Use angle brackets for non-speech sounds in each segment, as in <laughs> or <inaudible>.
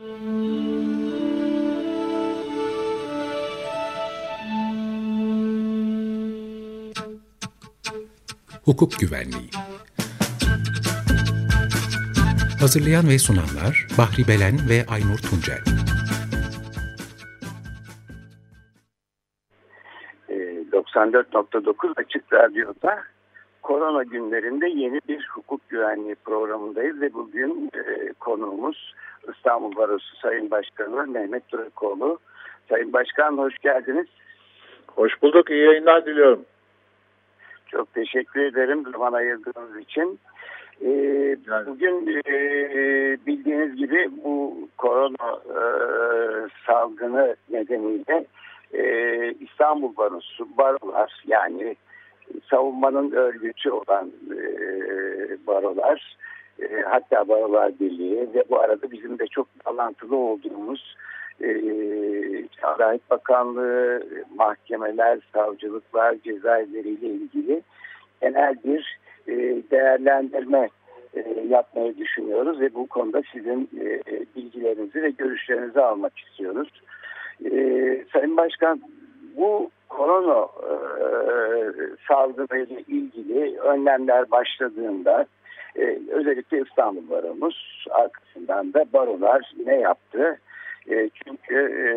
Hukuk Güvenliği. Hazırlayan ve sunanlar Bahri Belen ve Aynur Tuncel. 94.9 ee, Açık Radyo'da korona günlerinde yeni bir hukuk güvenliği programındayız ve bugün e, konuğumuz İstanbul Barosu Sayın Başkanı Mehmet Durakoğlu. Sayın Başkan hoş geldiniz. Hoş bulduk. İyi yayınlar diliyorum. Çok teşekkür ederim zaman ayırdığınız için. Ee, bugün e, bildiğiniz gibi bu korona e, salgını nedeniyle e, İstanbul Barosu, barolar yani savunmanın örgütü olan e, barolar e, hatta Barolar Birliği ve bu arada bizim de çok bağlantılı olduğumuz e, Adalet Bakanlığı, mahkemeler, savcılıklar, cezaevleriyle ilgili genel bir e, değerlendirme e, yapmayı düşünüyoruz ve bu konuda sizin e, bilgilerinizi ve görüşlerinizi almak istiyoruz. E, Sayın Başkan bu korona e, salgınıyla ilgili önlemler başladığında e, özellikle İstanbul Baromuz arkasından da barolar ne yaptı? E, çünkü e,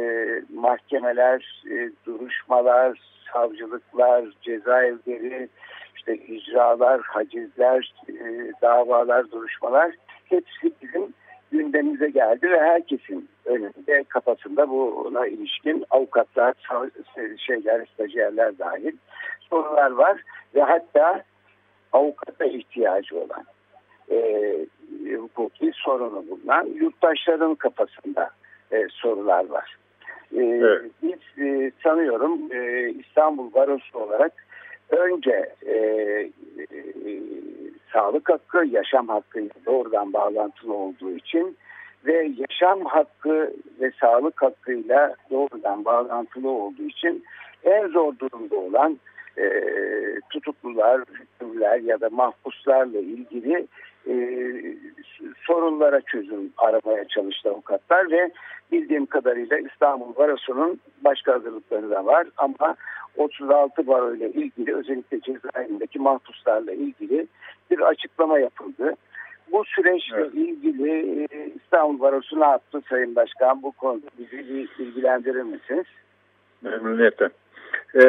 mahkemeler, e, duruşmalar, savcılıklar, cezaevleri, işte icralar, hacizler, e, davalar, duruşmalar hepsi bizim gündemimize geldi ve herkesin önünde kafasında buna ilişkin avukatlar, şeyler, stajyerler dahil sorular var ve hatta avukata ihtiyacı olan e, hukuki sorunu bulunan yurttaşların kafasında e, sorular var. E, evet. Biz e, sanıyorum e, İstanbul Barosu olarak önce e, e, sağlık hakkı, yaşam hakkıyla doğrudan bağlantılı olduğu için ve yaşam hakkı ve sağlık hakkıyla doğrudan bağlantılı olduğu için en zor durumda olan e, tutuklular, hükümler ya da mahpuslarla ilgili e, sorunlara çözüm aramaya çalıştı avukatlar ve bildiğim kadarıyla İstanbul Barosu'nun başka hazırlıkları da var ama 36 baro ile ilgili özellikle cezaevindeki mahpuslarla ilgili bir açıklama yapıldı. Bu süreçle evet. ilgili e, İstanbul Barosu ne yaptı Sayın Başkan? Bu konuda bizi bilgilendirir misiniz? Memnuniyetle. Ee,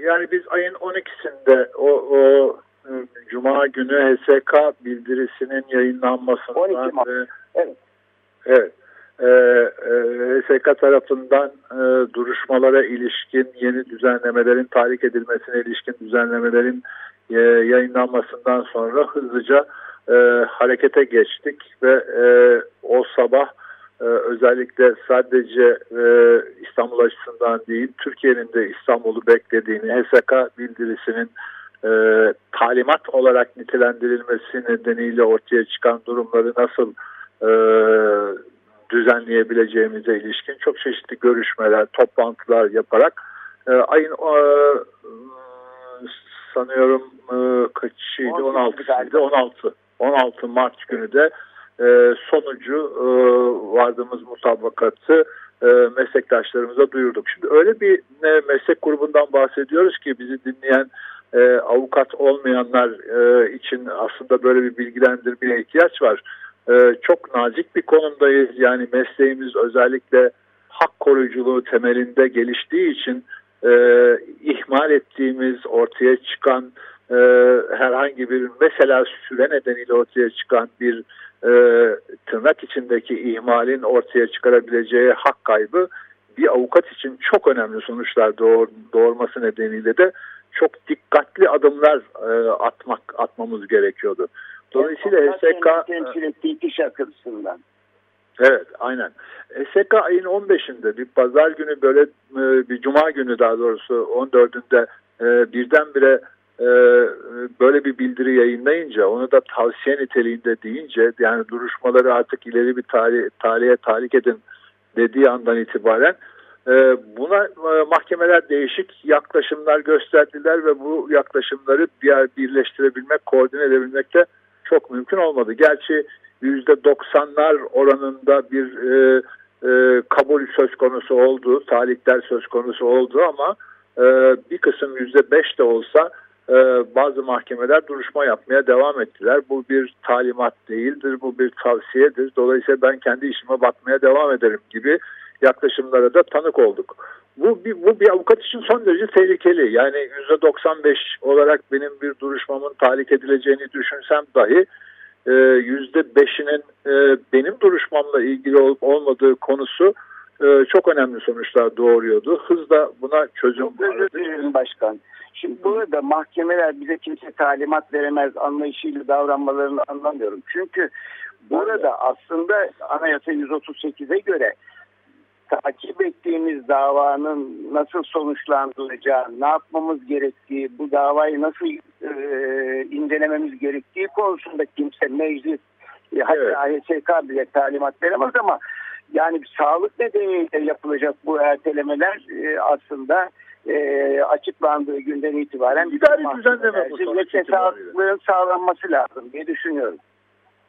yani biz ayın 12'sinde o, o Cuma günü HSK bildirisinin yayınlanmasından 12 Mart. Ve, evet. Evet. E, e, HSK tarafından e, duruşmalara ilişkin yeni düzenlemelerin tahrik edilmesine ilişkin düzenlemelerin e, yayınlanmasından sonra hızlıca e, harekete geçtik ve e, o sabah e, özellikle sadece e, İstanbul açısından değil Türkiye'nin de İstanbul'u beklediğini HSK bildirisinin e, talimat olarak nitelendirilmesi nedeniyle ortaya çıkan durumları nasıl e, düzenleyebileceğimize ilişkin çok çeşitli görüşmeler, toplantılar yaparak e, ayın e, sanıyorum e, kaçıydı? 16'sıydı 16 16 Mart günü de e, sonucu e, vardığımız mutabakatı e, meslektaşlarımıza duyurduk. Şimdi öyle bir e, meslek grubundan bahsediyoruz ki bizi dinleyen e, avukat olmayanlar e, için aslında böyle bir bilgilendirmeye ihtiyaç var. E, çok nazik bir konumdayız. Yani mesleğimiz özellikle hak koruyuculuğu temelinde geliştiği için e, ihmal ettiğimiz ortaya çıkan e, herhangi bir mesela süre nedeniyle ortaya çıkan bir e, tırnak içindeki ihmalin ortaya çıkarabileceği hak kaybı bir avukat için çok önemli sonuçlar doğur, doğurması nedeniyle de çok dikkatli adımlar e, atmak atmamız gerekiyordu. Dolayısıyla HSK temsil ettiği kişi açısından. Evet aynen. HSK ayın 15'inde bir pazar günü böyle e, bir cuma günü daha doğrusu 14'ünde e, birdenbire e, böyle bir bildiri yayınlayınca onu da tavsiye niteliğinde deyince yani duruşmaları artık ileri bir tarih, tarihe tahrik edin dediği andan itibaren buna e, mahkemeler değişik yaklaşımlar gösterdiler ve bu yaklaşımları bir birleştirebilmek, koordine edebilmek de çok mümkün olmadı. Gerçi %90'lar oranında bir e, e, kabul söz konusu oldu, talihler söz konusu oldu ama bir kısım %5 de olsa bazı mahkemeler duruşma yapmaya devam ettiler. Bu bir talimat değildir, bu bir tavsiyedir. Dolayısıyla ben kendi işime bakmaya devam ederim gibi yaklaşımlara da tanık olduk. Bu bir, bu bir avukat için son derece tehlikeli. Yani %95 olarak benim bir duruşmamın tahrik edileceğini düşünsem dahi %5'inin e, benim duruşmamla ilgili olup olmadığı konusu e, çok önemli sonuçlar doğuruyordu. Hız da buna çözüm vardı. Başkan. Şimdi burada mahkemeler bize kimse talimat veremez anlayışıyla davranmalarını anlamıyorum. Çünkü burada aslında anayasa 138'e göre takip ettiğimiz davanın nasıl sonuçlandıracağı, ne yapmamız gerektiği, bu davayı nasıl e, incelememiz gerektiği konusunda kimse meclis, e, hatta evet. AHSK bile talimat veremez ama yani sağlık nedeniyle yapılacak bu ertelemeler e, aslında e, açıklandığı günden itibaren idari düzenleme bu sağlığın sağlanması lazım diye düşünüyorum.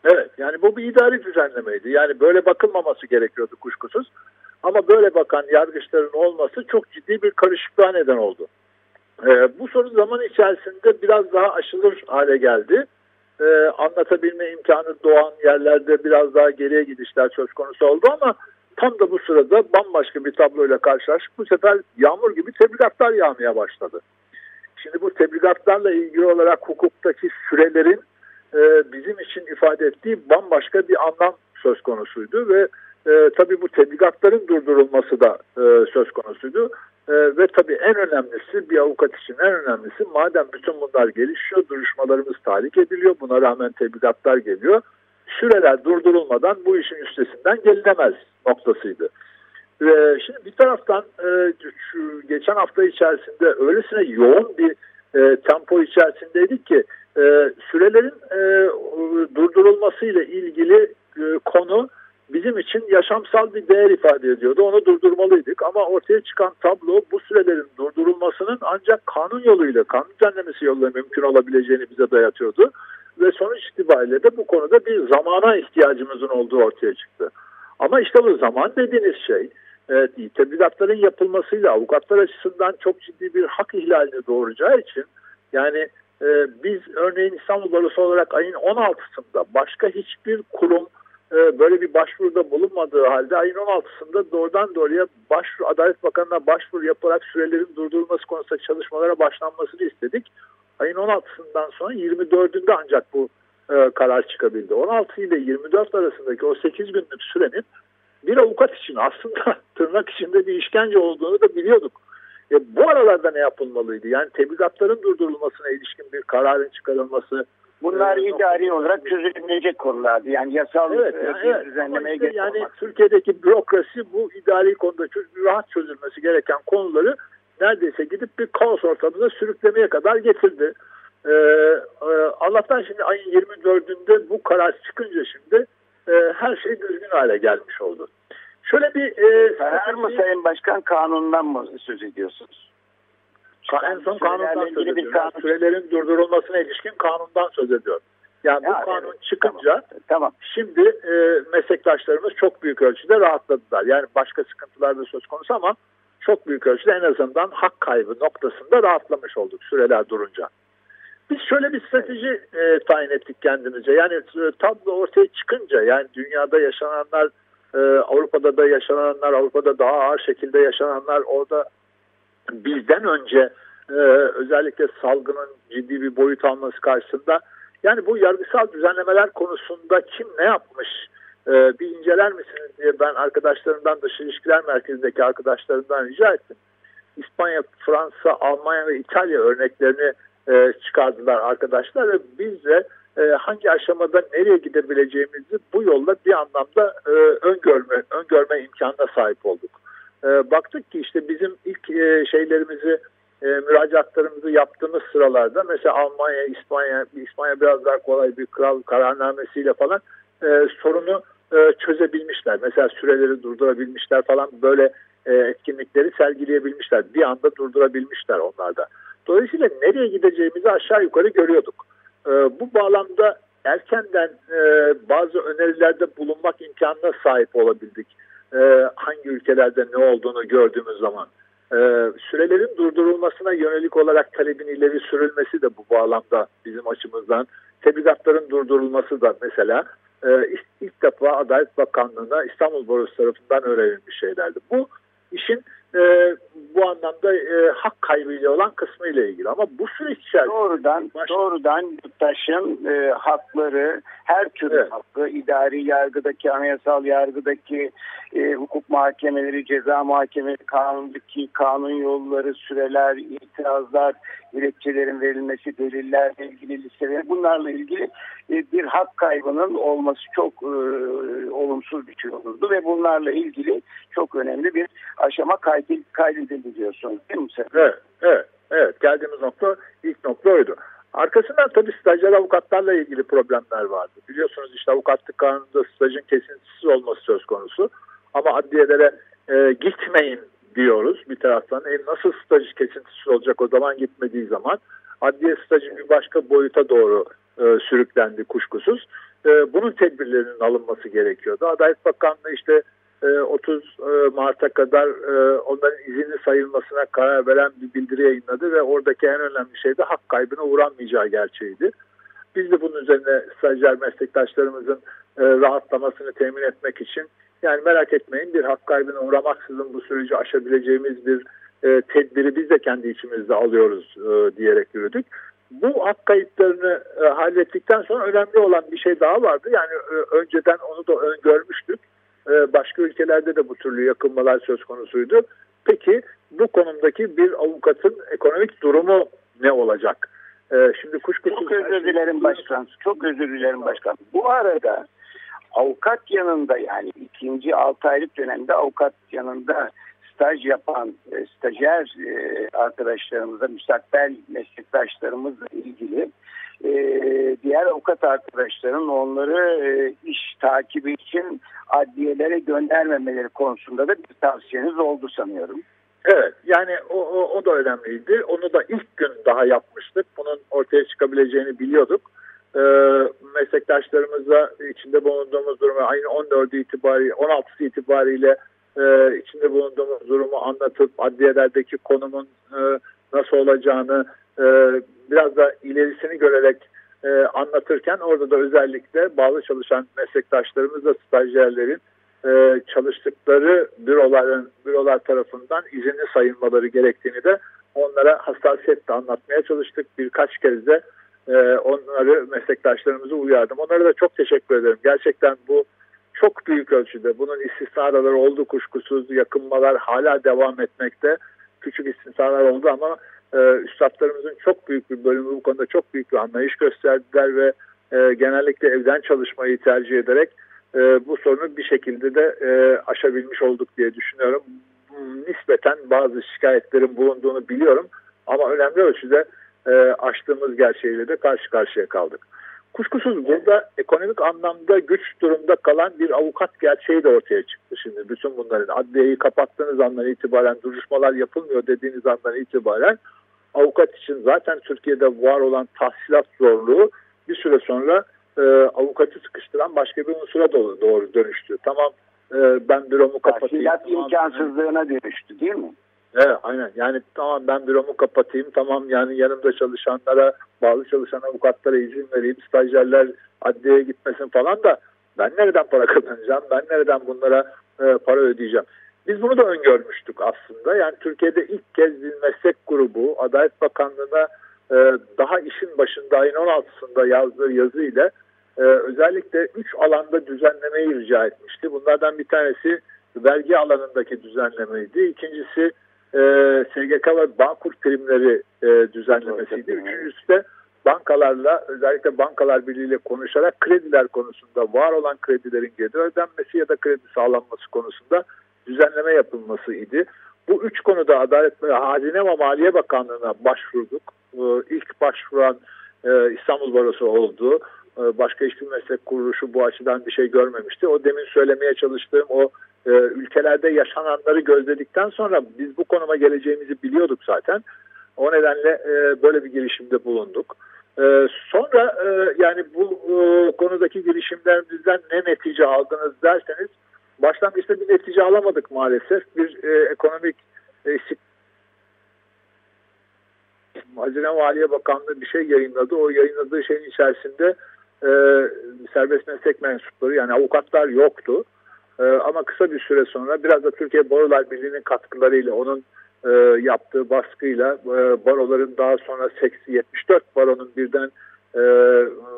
Evet yani bu bir idari düzenlemeydi. Yani böyle bakılmaması gerekiyordu kuşkusuz. Ama böyle bakan yargıçların olması çok ciddi bir karışıklığa neden oldu. Ee, bu sorun zaman içerisinde biraz daha aşılır hale geldi. Ee, anlatabilme imkanı doğan yerlerde biraz daha geriye gidişler söz konusu oldu ama tam da bu sırada bambaşka bir tabloyla karşılaştık. Bu sefer yağmur gibi tebligatlar yağmaya başladı. Şimdi bu tebligatlarla ilgili olarak hukuktaki sürelerin e, bizim için ifade ettiği bambaşka bir anlam söz konusuydu ve e, tabii bu tebligatların durdurulması da e, söz konusuydu. E, ve tabii en önemlisi bir avukat için en önemlisi madem bütün bunlar gelişiyor, duruşmalarımız tahrik ediliyor, buna rağmen tebligatlar geliyor. Süreler durdurulmadan bu işin üstesinden gelinemez noktasıydı. Ve şimdi bir taraftan e, şu geçen hafta içerisinde öylesine yoğun bir e, tempo içerisindeydik ki e, sürelerin e, durdurulmasıyla ilgili e, konu bizim için yaşamsal bir değer ifade ediyordu. Onu durdurmalıydık ama ortaya çıkan tablo bu sürelerin durdurulmasının ancak kanun yoluyla, kanun düzenlemesi yoluyla mümkün olabileceğini bize dayatıyordu. Ve sonuç itibariyle de bu konuda bir zamana ihtiyacımızın olduğu ortaya çıktı. Ama işte bu zaman dediğiniz şey evet, tebligatların yapılmasıyla avukatlar açısından çok ciddi bir hak ihlalini doğuracağı için yani e, biz örneğin İstanbul Barosu olarak ayın 16'sında başka hiçbir kurum e, böyle bir başvuruda bulunmadığı halde ayın 16'sında doğrudan doğruya başvuru Adalet Bakanı'na başvuru yapılarak sürelerin durdurulması konusunda çalışmalara başlanmasını istedik. Ayın 16'sından sonra 24'ünde ancak bu e, karar çıkabildi. 16 ile 24 arasındaki o 8 günlük sürenin bir avukat için aslında <laughs> tırnak içinde bir işkence olduğunu da biliyorduk. E, bu aralarda ne yapılmalıydı? Yani tebligatların durdurulmasına ilişkin bir kararın çıkarılması, Bunlar ee, idari olarak çözülebilecek konulardı. Yani yasal evet, e, yani, evet. düzenlemeye işte Yani Türkiye'deki bürokrasi bu idari konuda rahat çözülmesi gereken konuları neredeyse gidip bir kaos ortamına sürüklemeye kadar getirdi. Ee, e, Allah'tan şimdi ayın 24'ünde bu karar çıkınca şimdi e, her şey düzgün hale gelmiş oldu. Şöyle bir... E, karar mı Sayın Başkan kanundan mı söz ediyorsunuz? En son kanundan söz ediyorum. Kanun. Sürelerin durdurulmasına ilişkin kanundan söz ediyorum. Yani ya, bu kanun evet, çıkınca tamam, tamam. şimdi e, meslektaşlarımız çok büyük ölçüde rahatladılar. Yani başka sıkıntılar da söz konusu ama çok büyük ölçüde en azından hak kaybı noktasında rahatlamış olduk süreler durunca. Biz şöyle bir strateji e, tayin ettik kendimize. Yani e, tablo ortaya çıkınca yani dünyada yaşananlar, e, Avrupa'da da yaşananlar, Avrupa'da daha ağır şekilde yaşananlar, orada bizden önce e, özellikle salgının ciddi bir boyut alması karşısında yani bu yargısal düzenlemeler konusunda kim ne yapmış e, bir inceler misiniz diye ben arkadaşlarımdan dış ilişkiler merkezindeki arkadaşlarımdan rica ettim. İspanya, Fransa, Almanya ve İtalya örneklerini e, çıkardılar arkadaşlar ve biz de e, hangi aşamada nereye gidebileceğimizi bu yolla bir anlamda e, öngörme, öngörme imkanına sahip olduk e, baktık ki işte bizim ilk e, şeylerimizi e, müracaatlarımızı yaptığımız sıralarda mesela Almanya, İspanya, İspanya biraz daha kolay bir kral kararnamesiyle falan e, sorunu e, çözebilmişler. Mesela süreleri durdurabilmişler falan böyle e, etkinlikleri sergileyebilmişler. Bir anda durdurabilmişler onlarda. Dolayısıyla nereye gideceğimizi aşağı yukarı görüyorduk. E, bu bağlamda erkenden e, bazı önerilerde bulunmak imkanına sahip olabildik. E, hangi ülkelerde ne olduğunu gördüğümüz zaman. E, sürelerin durdurulmasına yönelik olarak talebin ileri sürülmesi de bu bağlamda bizim açımızdan. Tebligatların durdurulması da mesela e, ilk, defa Adalet Bakanlığı'na İstanbul Borusu tarafından öğrenilmiş şeylerdi. Bu işin e, bu anlamda e, hak kaybıyla olan kısmı ile ilgili ama bu süreç içerisinde doğrudan baş... doğrudan yurttaşın e, hakları her türlü evet. hakkı idari yargıdaki anayasal yargıdaki e, hukuk mahkemeleri ceza mahkemeleri kanundaki kanun yolları süreler itirazlar dilekçelerin verilmesi delillerle ilgili listeler bunlarla ilgili e, bir hak kaybının olması çok e, olumsuz bir şey olurdu ve bunlarla ilgili çok önemli bir aşama kaydedildi diyorsunuz değil mi? Evet, evet, evet. Geldiğimiz nokta ilk nokta oydu. Arkasından tabii stajyer avukatlarla ilgili problemler vardı. Biliyorsunuz işte avukatlık kanununda stajın kesintisiz olması söz konusu. Ama adliyelere e, gitmeyin diyoruz bir taraftan. E, nasıl staj kesintisiz olacak o zaman gitmediği zaman? Adliye stajı bir başka boyuta doğru e, sürüklendi kuşkusuz. E, bunun tedbirlerinin alınması gerekiyordu. Adalet Bakanlığı işte 30 e, e, Mart'a kadar e, onların izinli sayılmasına karar veren bir bildiri yayınladı ve oradaki en önemli şey de hak kaybına uğranmayacağı gerçeğiydi. Biz de bunun üzerine stajyer meslektaşlarımızın rahatlamasını temin etmek için yani merak etmeyin bir hak kaybına uğramaksızın bu süreci aşabileceğimiz bir tedbiri biz de kendi içimizde alıyoruz diyerek yürüdük. Bu hak kayıtlarını hallettikten sonra önemli olan bir şey daha vardı. Yani önceden onu da öngörmüştük ee, başka ülkelerde de bu türlü yakınmalar söz konusuydu. Peki bu konumdaki bir avukatın ekonomik durumu ne olacak? Ee, şimdi kuşkusuz... Çok özür dilerim başkan. Çok özür dilerim başkan. Bu arada avukat yanında yani ikinci altı aylık dönemde avukat yanında staj yapan e, stajyer e, arkadaşlarımızla, müstakbel meslektaşlarımızla ilgili e, diğer avukat arkadaşların onları e, iş takibi için adliyelere göndermemeleri konusunda da bir tavsiyeniz oldu sanıyorum. Evet yani o, o, o da önemliydi. Onu da ilk gün daha yapmıştık. Bunun ortaya çıkabileceğini biliyorduk. Ee, meslektaşlarımızla içinde bulunduğumuz durumu aynı 14'ü itibariyle 16'sı itibariyle e, içinde bulunduğumuz durumu anlatıp adliyelerdeki konumun e, nasıl olacağını e, biraz da ilerisini görerek e, anlatırken orada da özellikle bağlı çalışan meslektaşlarımızla stajyerlerin e, çalıştıkları büroların bürolar tarafından izinli sayılmaları gerektiğini de onlara hassasiyetle anlatmaya çalıştık. Birkaç kez de e, onları meslektaşlarımızı uyardım. Onlara da çok teşekkür ederim. Gerçekten bu çok büyük ölçüde bunun istisnaları oldu kuşkusuz yakınmalar hala devam etmekte. Küçük istisnalar oldu ama e, üstadlarımızın çok büyük bir bölümü bu konuda çok büyük bir anlayış gösterdiler ve e, genellikle evden çalışmayı tercih ederek e, bu sorunu bir şekilde de e, aşabilmiş olduk diye düşünüyorum. Nispeten bazı şikayetlerin bulunduğunu biliyorum ama önemli ölçüde e, aştığımız gerçeğiyle de karşı karşıya kaldık. Kuşkusuz burada ekonomik anlamda güç durumda kalan bir avukat gerçeği de ortaya çıktı. Şimdi bütün bunların adliyeyi kapattığınız andan itibaren duruşmalar yapılmıyor dediğiniz andan itibaren avukat için zaten Türkiye'de var olan tahsilat zorluğu bir süre sonra e, avukatı sıkıştıran başka bir unsura doğru, doğru dönüştü. Tamam e, ben büromu kapatayım. Tahsilat tamam, imkansızlığına dönüştü değil mi? Evet aynen yani tamam ben büromu kapatayım tamam yani yanımda çalışanlara bağlı çalışan avukatlara izin vereyim stajyerler adliyeye gitmesin falan da ben nereden para kazanacağım ben nereden bunlara e, para ödeyeceğim. Biz bunu da öngörmüştük aslında yani Türkiye'de ilk kez bir meslek grubu Adalet Bakanlığı'na e, daha işin başında ayın 16'sında yazdığı yazıyla e, özellikle 3 alanda düzenlemeyi rica etmişti. Bunlardan bir tanesi vergi alanındaki düzenlemeydi. İkincisi e, SGK ve Bağkur primleri e, düzenlemesiydi. Üçüncüsü de bankalarla özellikle bankalar birliğiyle konuşarak krediler konusunda var olan kredilerin geri ödenmesi ya da kredi sağlanması konusunda düzenleme yapılması idi. Bu üç konuda Adalet ve Hazine ve Maliye Bakanlığı'na başvurduk. Ee, ilk başvuran e, İstanbul Barosu oldu. Ee, başka hiçbir meslek kuruluşu bu açıdan bir şey görmemişti. O demin söylemeye çalıştığım o e, ülkelerde yaşananları gözledikten sonra biz bu konuma geleceğimizi biliyorduk zaten. O nedenle e, böyle bir girişimde bulunduk. E, sonra e, yani bu e, konudaki girişimlerimizden ne netice aldınız derseniz başlangıçta bir netice alamadık maalesef. Bir e, ekonomik e, Hazine Maliye Bakanlığı bir şey yayınladı. O yayınladığı şeyin içerisinde e, serbest meslek mensupları yani avukatlar yoktu. E, ama kısa bir süre sonra biraz da Türkiye Barolar Birliği'nin katkılarıyla onun e, yaptığı baskıyla e, baroların daha sonra 74 baronun birden e,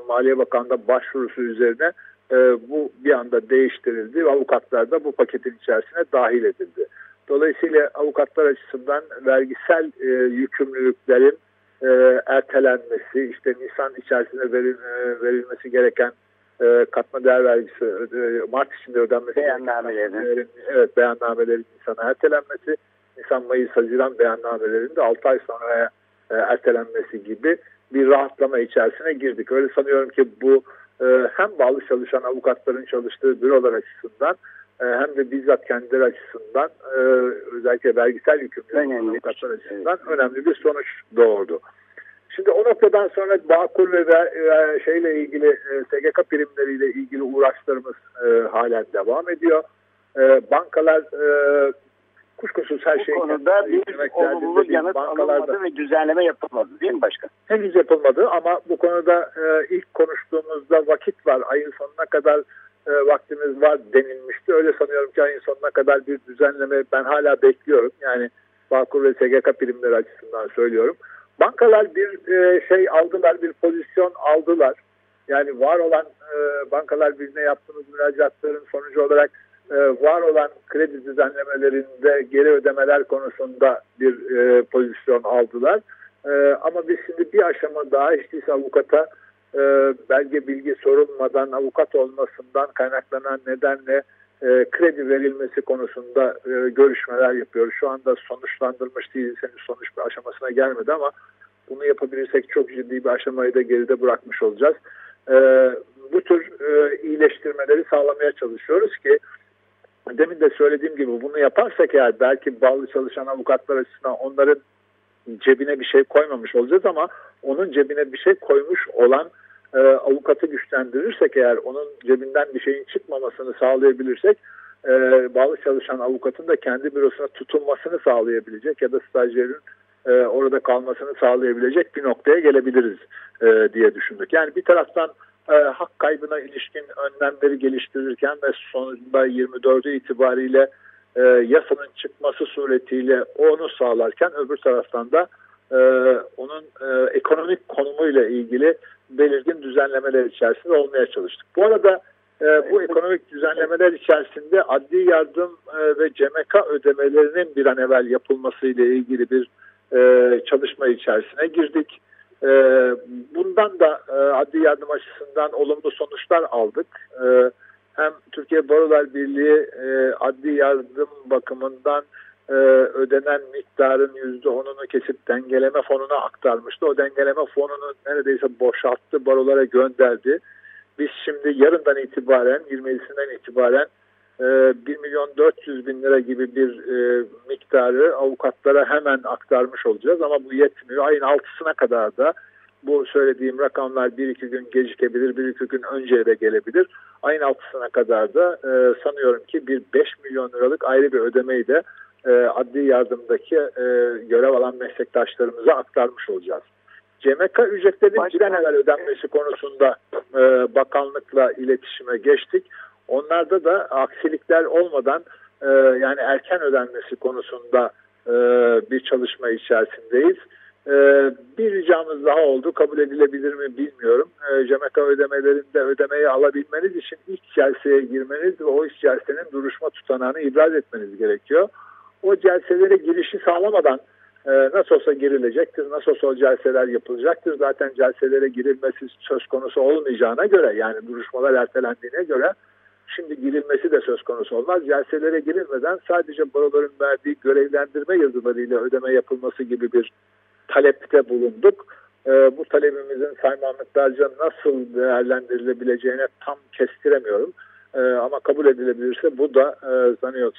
Maliye Bakanlığı'na başvurusu üzerine e, bu bir anda değiştirildi avukatlar da bu paketin içerisine dahil edildi. Dolayısıyla avukatlar açısından vergisel e, yükümlülüklerin e, ertelenmesi, işte Nisan içerisinde veril, verilmesi gereken e, katma değer vergisi e, Mart içinde ödenmesi beyannamelerin evet beyannamelerin Nisan'a ertelenmesi, Nisan, Mayıs, Haziran beyannamelerin de 6 ay sonra e, ertelenmesi gibi bir rahatlama içerisine girdik. Öyle sanıyorum ki bu e, hem bağlı çalışan avukatların çalıştığı bürolar açısından hem de bizzat kendileri açısından e, özellikle vergisel yükümlülük avukatlar açısından evet. önemli bir sonuç doğurdu. Şimdi o noktadan sonra Bağkur ve, ve şeyle ilgili e, SGK primleriyle ilgili uğraşlarımız e, halen devam ediyor. E, bankalar e, kuşkusuz her şey. Bu konuda bir olumlu yanıt alınmadı ve düzenleme yapılmadı değil mi başkan? Henüz yapılmadı ama bu konuda e, ilk konuştuğumuzda vakit var. Ayın sonuna kadar e, vaktimiz var denilmişti. Öyle sanıyorum ki ayın sonuna kadar bir düzenleme ben hala bekliyorum. Yani Bağkur ve SGK primleri açısından söylüyorum. Bankalar bir e, şey aldılar, bir pozisyon aldılar. Yani var olan e, bankalar birine yaptığımız müracaatların sonucu olarak e, var olan kredi düzenlemelerinde geri ödemeler konusunda bir e, pozisyon aldılar. E, ama biz şimdi bir aşama daha işte avukata e, belge bilgi sorulmadan avukat olmasından kaynaklanan nedenle e, kredi verilmesi konusunda e, görüşmeler yapıyoruz. Şu anda sonuçlandırmış değiliz. Henüz sonuç bir aşamasına gelmedi ama bunu yapabilirsek çok ciddi bir aşamayı da geride bırakmış olacağız. E, bu tür e, iyileştirmeleri sağlamaya çalışıyoruz ki demin de söylediğim gibi bunu yaparsak eğer belki bağlı çalışan avukatlar açısından onların cebine bir şey koymamış olacağız ama onun cebine bir şey koymuş olan e, avukatı güçlendirirsek eğer onun cebinden bir şeyin çıkmamasını sağlayabilirsek e, bağlı çalışan avukatın da kendi bürosuna tutunmasını sağlayabilecek ya da stajyerin e, orada kalmasını sağlayabilecek bir noktaya gelebiliriz e, diye düşündük. Yani bir taraftan e, hak kaybına ilişkin önlemleri geliştirirken ve sonunda 24'ü itibariyle e, yasanın çıkması suretiyle onu sağlarken öbür taraftan da e, onun e, ekonomik konumuyla ilgili belirgin düzenlemeler içerisinde olmaya çalıştık. Bu arada e, bu ekonomik düzenlemeler içerisinde adli yardım e, ve CMK ödemelerinin bir an evvel yapılması ile ilgili bir e, çalışma içerisine girdik. E, bundan da e, adli yardım açısından olumlu sonuçlar aldık. E, hem Türkiye Barolar Birliği e, adli yardım bakımından e, ödenen miktarın %10'unu kesip dengeleme fonuna aktarmıştı. O dengeleme fonunu neredeyse boşalttı, barolara gönderdi. Biz şimdi yarından itibaren, 27'sinden itibaren 1 milyon 400 bin lira gibi bir e, miktarı avukatlara hemen aktarmış olacağız ama bu yetmiyor. Ayın 6'sına kadar da bu söylediğim rakamlar bir iki gün gecikebilir, bir iki gün önceye de gelebilir. Ayın 6'sına kadar da e, sanıyorum ki bir 5 milyon liralık ayrı bir ödemeyi de e, adli yardımdaki e, görev alan meslektaşlarımıza aktarmış olacağız. CMK ücretlerinin bir an evvel ödenmesi konusunda e, bakanlıkla iletişime geçtik. Onlarda da aksilikler olmadan e, yani erken ödenmesi konusunda e, bir çalışma içerisindeyiz. E, bir ricamız daha oldu. Kabul edilebilir mi bilmiyorum. E, CMK ödemelerinde ödemeyi alabilmeniz için ilk celseye girmeniz ve o ilk celsenin duruşma tutanağını ibraz etmeniz gerekiyor. O celselere girişi sağlamadan e, nasıl olsa girilecektir, nasıl olsa o celseler yapılacaktır. Zaten celselere girilmesi söz konusu olmayacağına göre yani duruşmalar ertelendiğine göre şimdi girilmesi de söz konusu olmaz. Celselere girilmeden sadece baroların verdiği görevlendirme yazılarıyla ödeme yapılması gibi bir talepte bulunduk. E, bu talebimizin saymanlıklarca nasıl değerlendirilebileceğine tam kestiremiyorum. E, ama kabul edilebilirse bu da e,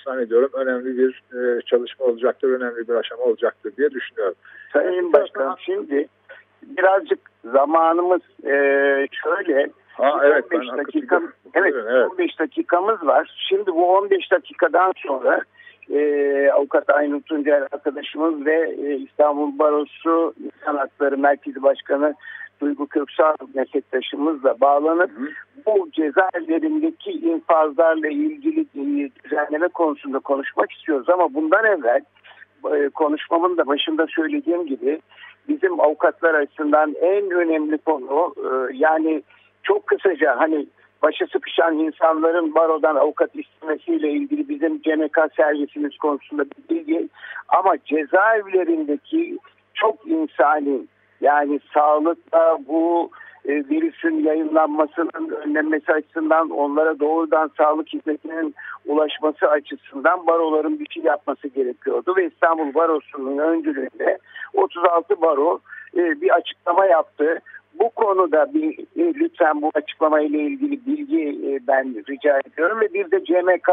zannediyorum, önemli bir e, çalışma olacaktır, önemli bir aşama olacaktır diye düşünüyorum. Sayın Başkan şimdi birazcık zamanımız e, şöyle Ha, evet, 15 dakika evet, evet 15 dakikamız var. Şimdi bu 15 dakikadan sonra e, avukat Aynur Tuncer arkadaşımız ve e, İstanbul Barosu İnsan Hakları Merkezi Başkanı Duygu Köksal meslektaşımızla bağlanıp hı hı. bu cezaevlerindeki infazlarla ilgili düzenleme konusunda konuşmak istiyoruz ama bundan evvel e, konuşmamın da başında söylediğim gibi bizim avukatlar açısından en önemli konu e, yani çok kısaca hani başa sıkışan insanların barodan avukat istemesiyle ilgili bizim CMK servisimiz konusunda bir bilgi. Ama cezaevlerindeki çok insani yani sağlıkla bu e, virüsün yayınlanmasının önlenmesi açısından onlara doğrudan sağlık hizmetinin ulaşması açısından baroların bir şey yapması gerekiyordu. Ve İstanbul Barosu'nun öncülüğünde 36 baro e, bir açıklama yaptı bu konuda bir e, lütfen bu açıklamayla ilgili bilgi e, ben rica ediyorum ve bir de CMK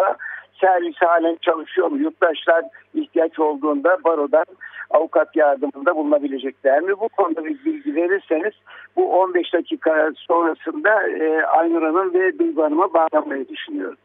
servisi halen çalışıyor mu? Yurttaşlar ihtiyaç olduğunda barodan avukat yardımında bulunabilecekler mi? Bu konuda bir bilgi verirseniz bu 15 dakika sonrasında e, Aynur Hanım ve Duygu Hanım'a bağlanmayı düşünüyorum.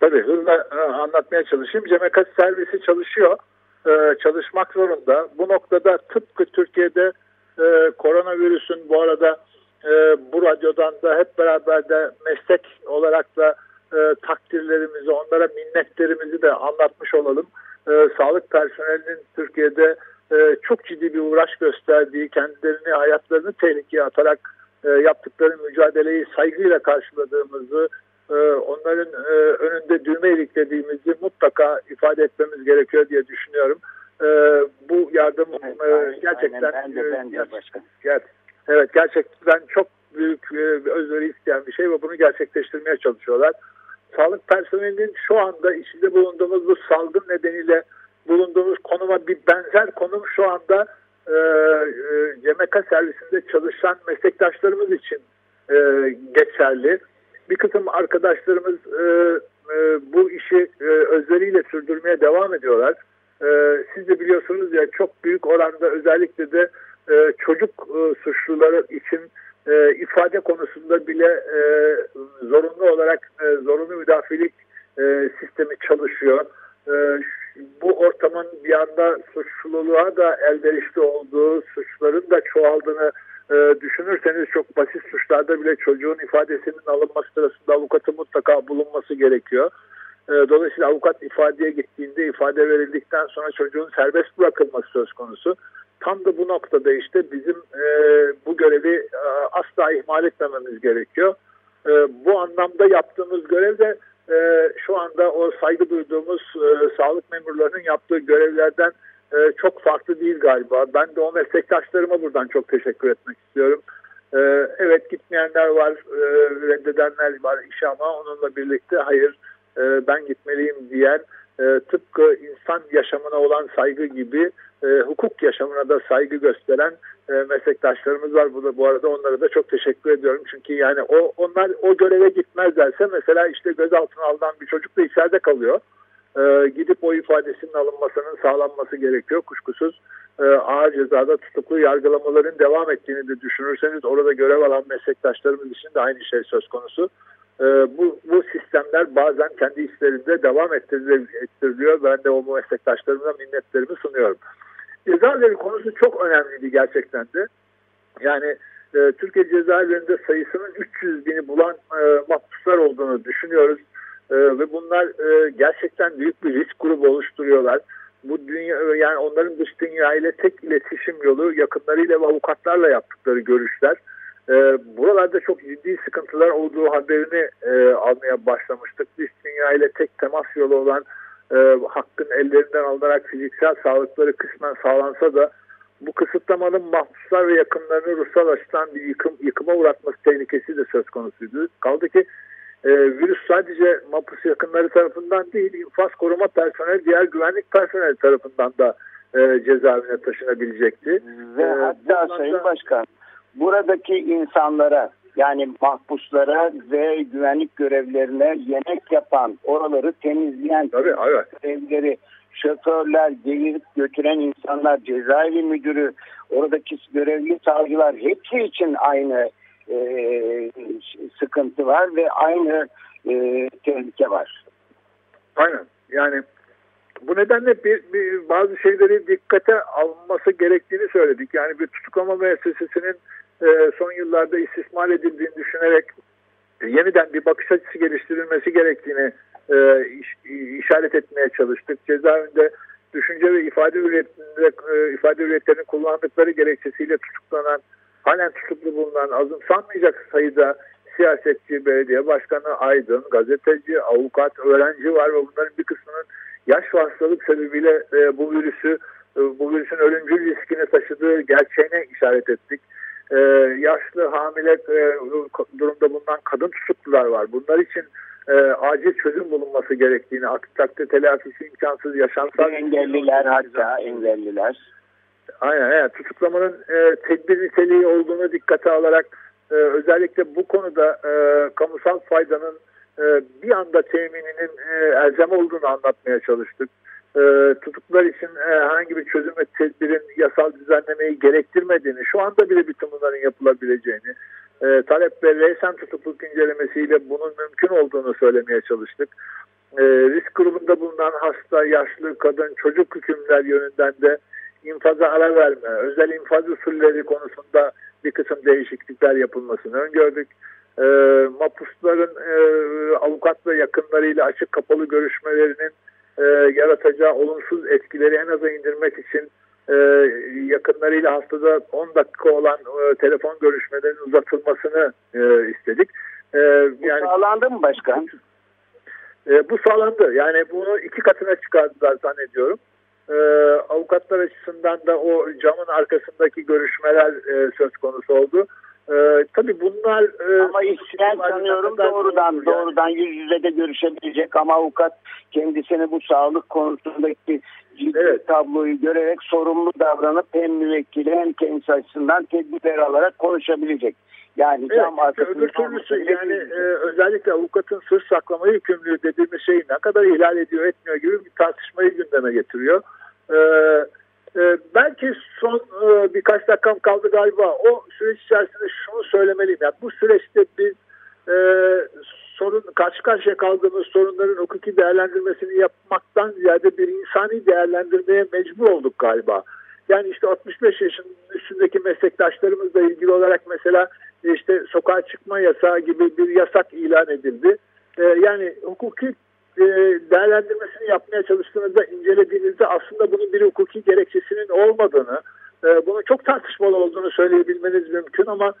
Tabii hızla e, anlatmaya çalışayım. CMK servisi çalışıyor. Ee, çalışmak zorunda. Bu noktada tıpkı Türkiye'de e, koronavirüsün bu arada e, bu radyodan da hep beraber de meslek olarak da e, takdirlerimizi, onlara minnetlerimizi de anlatmış olalım. E, sağlık personelinin Türkiye'de e, çok ciddi bir uğraş gösterdiği, kendilerini, hayatlarını tehlikeye atarak e, yaptıkları mücadeleyi saygıyla karşıladığımızı, e, onların e, önünde düğme iliklediğimizi mutlaka ifade etmemiz gerekiyor diye düşünüyorum e, bu yardım evet, e, gerçekten ben de, ben de başkan. Evet, evet gerçekten çok büyük e, özveri isteyen bir şey ve bunu gerçekleştirmeye çalışıyorlar. Sağlık personelinin şu anda içinde bulunduğumuz bu salgın nedeniyle bulunduğumuz konuma bir benzer konum şu anda e, e, YMK servisinde çalışan meslektaşlarımız için e, geçerli. Bir kısım arkadaşlarımız e, e, bu işi e, özveriyle sürdürmeye devam ediyorlar e, siz de biliyorsunuz ya çok büyük oranda özellikle de e, çocuk e, suçluları için e, ifade konusunda bile e, zorunlu olarak e, zorunlu müdafilik e, sistemi çalışıyor. E, bu ortamın bir anda suçluluğa da elverişli olduğu, suçların da çoğaldığını e, düşünürseniz çok basit suçlarda bile çocuğun ifadesinin alınması sırasında avukatın mutlaka bulunması gerekiyor. E, dolayısıyla avukat ifadeye gittiğinde ifade verildikten sonra çocuğun serbest bırakılması söz konusu. Tam da bu noktada işte bizim e, bu görevi e, asla ihmal etmememiz gerekiyor. E, bu anlamda yaptığımız görev de e, şu anda o saygı duyduğumuz e, sağlık memurlarının yaptığı görevlerden e, çok farklı değil galiba. Ben de o meslektaşlarıma buradan çok teşekkür etmek istiyorum. E, evet gitmeyenler var, e, reddedenler var iş ama onunla birlikte hayır e, ben gitmeliyim diyen e, tıpkı insan yaşamına olan saygı gibi e, hukuk yaşamına da saygı gösteren meslektaşlarımız var. Bu, da, bu arada onlara da çok teşekkür ediyorum. Çünkü yani o onlar o göreve gitmezlerse mesela işte gözaltına alınan bir çocuk da içeride kalıyor. Gidip o ifadesinin alınmasının sağlanması gerekiyor. Kuşkusuz e, ağır cezada tutuklu yargılamaların devam ettiğini de düşünürseniz orada görev alan meslektaşlarımız için de aynı şey söz konusu. Ee, bu, bu sistemler bazen kendi işlerinde devam ettiriliyor. Ben de o meslektaşlarımla minnetlerimi sunuyorum. Cezaevleri konusu çok önemliydi gerçekten de. Yani e, Türkiye cezaevlerinde sayısının 300 bini bulan e, mahpuslar olduğunu düşünüyoruz. E, ve bunlar e, gerçekten büyük bir risk grubu oluşturuyorlar. Bu dünya yani onların dış dünya ile tek iletişim yolu yakınlarıyla ve avukatlarla yaptıkları görüşler e, buralarda çok ciddi sıkıntılar olduğu haberini e, almaya başlamıştık. Dış dünya ile tek temas yolu olan e, hakkın ellerinden alınarak fiziksel sağlıkları kısmen sağlansa da bu kısıtlamanın mahpuslar ve yakınlarını ruhsal açıdan bir yıkım, yıkıma uğratması tehlikesi de söz konusuydu. Kaldı ki e, virüs sadece mahpus yakınları tarafından değil, infaz koruma personeli, diğer güvenlik personeli tarafından da e, cezaevine taşınabilecekti. Ve e, hatta Sayın da... Başkan buradaki insanlara Yani mahpuslara ve güvenlik görevlerine yemek yapan, oraları temizleyen Tabii, evet. görevleri, şoförler, gelip götüren insanlar, cezaevi müdürü, oradaki görevli savcılar hepsi için aynı e, sıkıntı var ve aynı e, tehlike var. Aynen. Yani bu nedenle bir, bir, bazı şeyleri dikkate alınması gerektiğini söyledik. Yani bir tutuklama müessesesinin e, son yıllarda istismar edildiğini düşünerek e, yeniden bir bakış açısı geliştirilmesi gerektiğini e, iş, işaret etmeye çalıştık. Cezaevinde düşünce ve ifade hürriyetinde e, ifade hürriyetlerini kullandıkları gerekçesiyle tutuklanan, halen tutuklu bulunan azımsanmayacak sayıda siyasetçi, belediye başkanı, aydın, gazeteci, avukat, öğrenci var ve bunların bir kısmının yaş hastalık sebebiyle e, bu virüsü bu virüsün ölümcül riskini taşıdığı gerçeğine işaret ettik. E, yaşlı, hamile e, durumda bulunan kadın tutuklular var. Bunlar için e, acil çözüm bulunması gerektiğini, aksi takdirde telafisi imkansız yaşamsal... Engelliler hatta engelliler. Aynen, yani tutuklamanın e, tedbir niteliği olduğunu dikkate alarak e, özellikle bu konuda e, kamusal faydanın e, bir anda temininin e, elzem olduğunu anlatmaya çalıştık. E, tutuklar için e, herhangi bir çözüm ve tedbirin yasal düzenlemeyi gerektirmediğini, şu anda bile bütün bunların yapılabileceğini, e, talep ve reysen tutukluk incelemesiyle bunun mümkün olduğunu söylemeye çalıştık. E, risk grubunda bulunan hasta, yaşlı, kadın, çocuk hükümler yönünden de infaza ara verme, özel infaz usulleri konusunda bir kısım değişiklikler yapılmasını öngördük. E, mapusların e, avukat ve yakınlarıyla açık kapalı görüşmelerinin e, yaratacağı olumsuz etkileri en aza indirmek için e, yakınlarıyla haftada 10 dakika olan e, telefon görüşmelerinin uzatılmasını e, istedik. E, yani, bu sağlandı mı başkan? E, bu sağlandı. Yani bunu iki katına çıkardılar zannediyorum. E, avukatlar açısından da o camın arkasındaki görüşmeler e, söz konusu oldu. Ee, tabii bunlar e, ama işçiler sanıyorum doğrudan yani. doğrudan yüz yüze de görüşebilecek ama avukat kendisini bu sağlık konusundaki ciddi evet. tabloyu görerek sorumlu davranıp hem müvekkili hem kendisi açısından tedbirler alarak konuşabilecek. Yani evet, cam öbür türlüsü yani e, özellikle avukatın sır saklama yükümlülüğü dediğimiz şeyi ne kadar ihlal ediyor etmiyor gibi bir tartışmayı gündeme getiriyor. Ee, belki son e, birkaç dakikam kaldı galiba. O süreç içerisinde şunu söylemeliyim. Yani bu süreçte biz e, sorun karşı karşıya kaldığımız sorunların hukuki değerlendirmesini yapmaktan ziyade bir insani değerlendirmeye mecbur olduk galiba. Yani işte 65 yaşın üstündeki meslektaşlarımızla ilgili olarak mesela işte sokağa çıkma yasağı gibi bir yasak ilan edildi. Ee, yani hukuki e, değerlendirmesini yapmaya çalıştığınızda, incelediğinizde aslında bunun bir hukuki gerekçesinin olmadığını, e, bunun çok tartışmalı olduğunu söyleyebilmeniz mümkün ama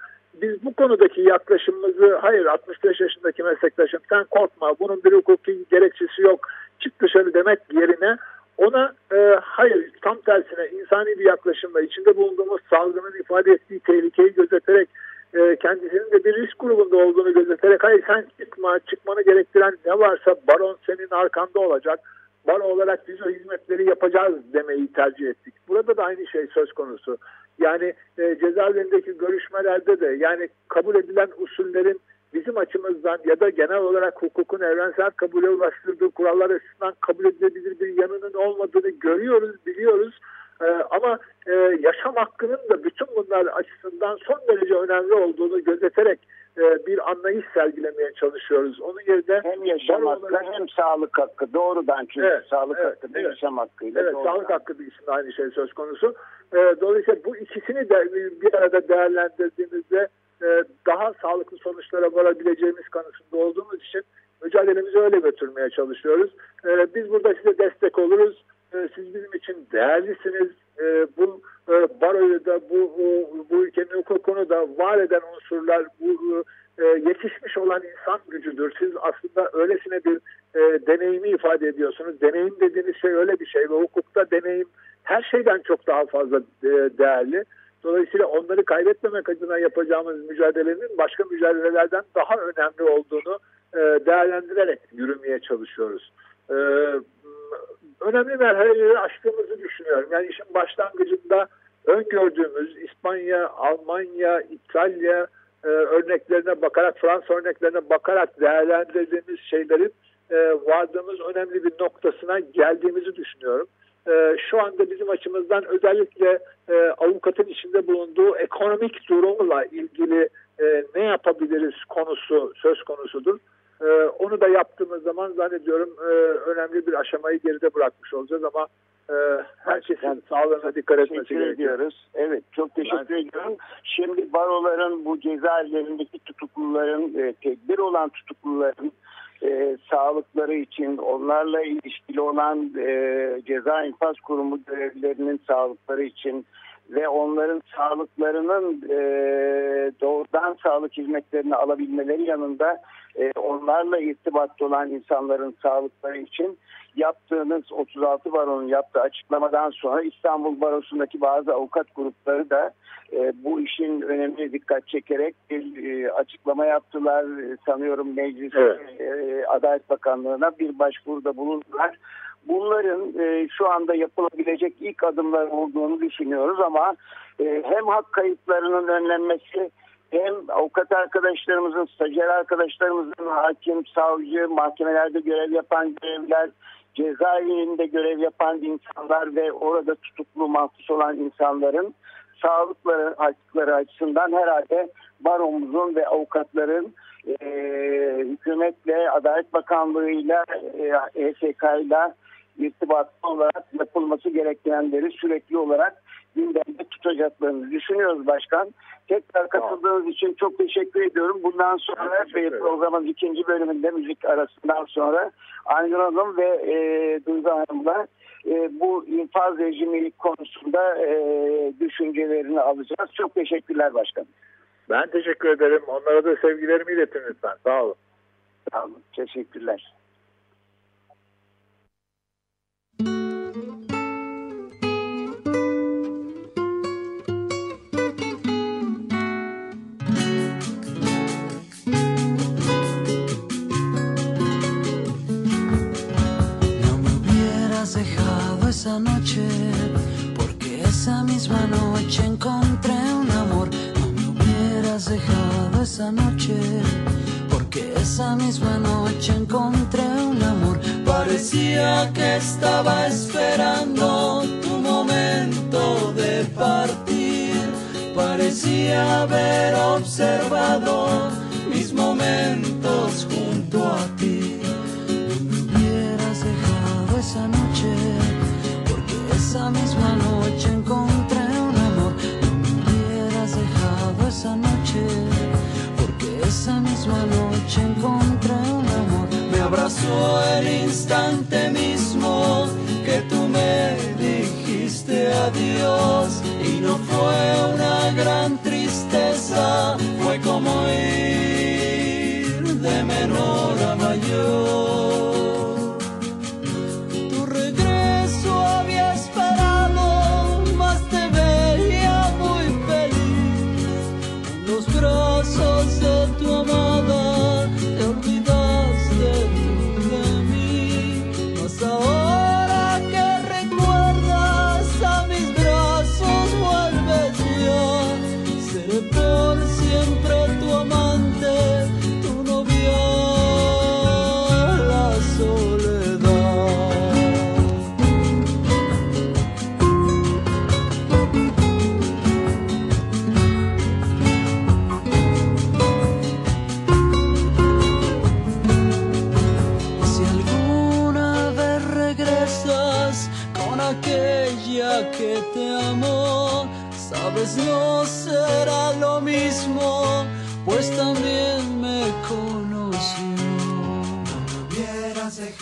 biz bu konudaki yaklaşımımızı hayır 65 yaşındaki meslektaşım sen korkma bunun bir hukuki gerekçesi yok çık dışarı demek yerine ona e, hayır tam tersine insani bir yaklaşımla içinde bulunduğumuz salgının ifade ettiği tehlikeyi gözeterek e, kendisinin de bir risk grubunda olduğunu gözeterek hayır sen çıkma çıkmanı gerektiren ne varsa baron senin arkanda olacak baro olarak biz o hizmetleri yapacağız demeyi tercih ettik. Burada da aynı şey söz konusu. Yani e, cezaevlerindeki görüşmelerde de yani kabul edilen usullerin bizim açımızdan ya da genel olarak hukukun evrensel kabule ulaştırdığı kurallar açısından kabul edilebilir bir yanının olmadığını görüyoruz, biliyoruz. Ee, ama e, yaşam hakkının da bütün bunlar açısından son derece önemli olduğunu gözeterek e, bir anlayış sergilemeye çalışıyoruz. Onun yerine hem yaşam hakkı olarak... hem sağlık hakkı doğrudan çünkü evet, sağlık evet, hakkı evet, yaşam hakkıyla Evet doğrudan. sağlık hakkı için aynı şey söz konusu. E, dolayısıyla bu ikisini de bir arada değerlendirdiğimizde e, daha sağlıklı sonuçlara varabileceğimiz kanısında olduğumuz için mücadelemizi öyle götürmeye çalışıyoruz. E, biz burada size destek oluruz. E, siz bizim için değerlisiniz. Bu baroyu da bu, bu ülkenin hukukunu da var eden unsurlar bu yetişmiş olan insan gücüdür. Siz aslında öylesine bir deneyimi ifade ediyorsunuz. Deneyim dediğiniz şey öyle bir şey ve hukukta deneyim her şeyden çok daha fazla değerli. Dolayısıyla onları kaybetmemek adına yapacağımız mücadelenin başka mücadelelerden daha önemli olduğunu e, değerlendirerek yürümeye çalışıyoruz. E, önemli merhaleleri aştığımızı düşünüyorum. Yani işin başlangıcında öngördüğümüz İspanya, Almanya, İtalya, e, örneklerine bakarak, Fransa örneklerine bakarak değerlendirdiğimiz şeylerin e, vardığımız önemli bir noktasına geldiğimizi düşünüyorum. E, şu anda bizim açımızdan özellikle e, avukatın içinde bulunduğu ekonomik durumla ilgili e, ne yapabiliriz konusu söz konusudur. E, onu da yaptığımız zaman zannediyorum e, önemli bir aşamayı geride bırakmış olacağız ama e, herkesin sağlığına dikkat etmesi gerekiyor. ediyoruz. Evet çok teşekkür ben... ediyorum. Şimdi baroların bu cezaevlerindeki tutukluların e, tedbir olan tutukluların e, sağlıkları için onlarla ilişkili olan e, ceza infaz kurumu görevlilerinin sağlıkları için ve onların sağlıklarının e, doğrudan sağlık hizmetlerini alabilmeleri yanında e, onlarla irtibatlı olan insanların sağlıkları için yaptığınız 36 baronun yaptığı açıklamadan sonra İstanbul Barosu'ndaki bazı avukat grupları da e, bu işin önemli dikkat çekerek bir e, açıklama yaptılar. Sanıyorum meclis evet. e, Adalet Bakanlığı'na bir başvuruda bulundular. Bunların e, şu anda yapılabilecek ilk adımlar olduğunu düşünüyoruz ama e, hem hak kayıplarının önlenmesi hem avukat arkadaşlarımızın, stajyer arkadaşlarımızın, hakim, savcı, mahkemelerde görev yapan görevliler, cezaevinde görev yapan insanlar ve orada tutuklu mahpus olan insanların sağlıkları, hakları açısından herhalde baromuzun ve avukatların e, hükümetle, Adalet Bakanlığı'yla, e, ESK'yla irtibatlı olarak yapılması gerekenleri sürekli olarak gündemde tutacaklarını düşünüyoruz başkan. Tekrar katıldığınız için çok teşekkür ediyorum. Bundan sonra programın ikinci bölümünde müzik arasından sonra Aynur Hanım ve e, Duygu Hanım'la e, bu infaz rejimi konusunda e, düşüncelerini alacağız. Çok teşekkürler başkanım. Ben teşekkür ederim. Onlara da sevgilerimi iletin lütfen. Sağ olun. Sağ olun. Teşekkürler. Esa noche, porque esa misma noche encontré un amor. No me hubieras dejado esa noche, porque esa misma noche encontré un amor. Parecía que estaba esperando tu momento de partir, parecía haber observado mis momentos junto a ti. No me hubieras dejado esa noche esa misma noche encontré un amor. No me hubieras dejado esa noche, porque esa misma noche encontré un amor. Me abrazó el instante mismo que tú me dijiste adiós. Y no fue una gran tristeza, fue como ir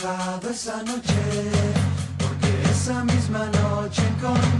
dejado esa noche, porque esa misma noche encontré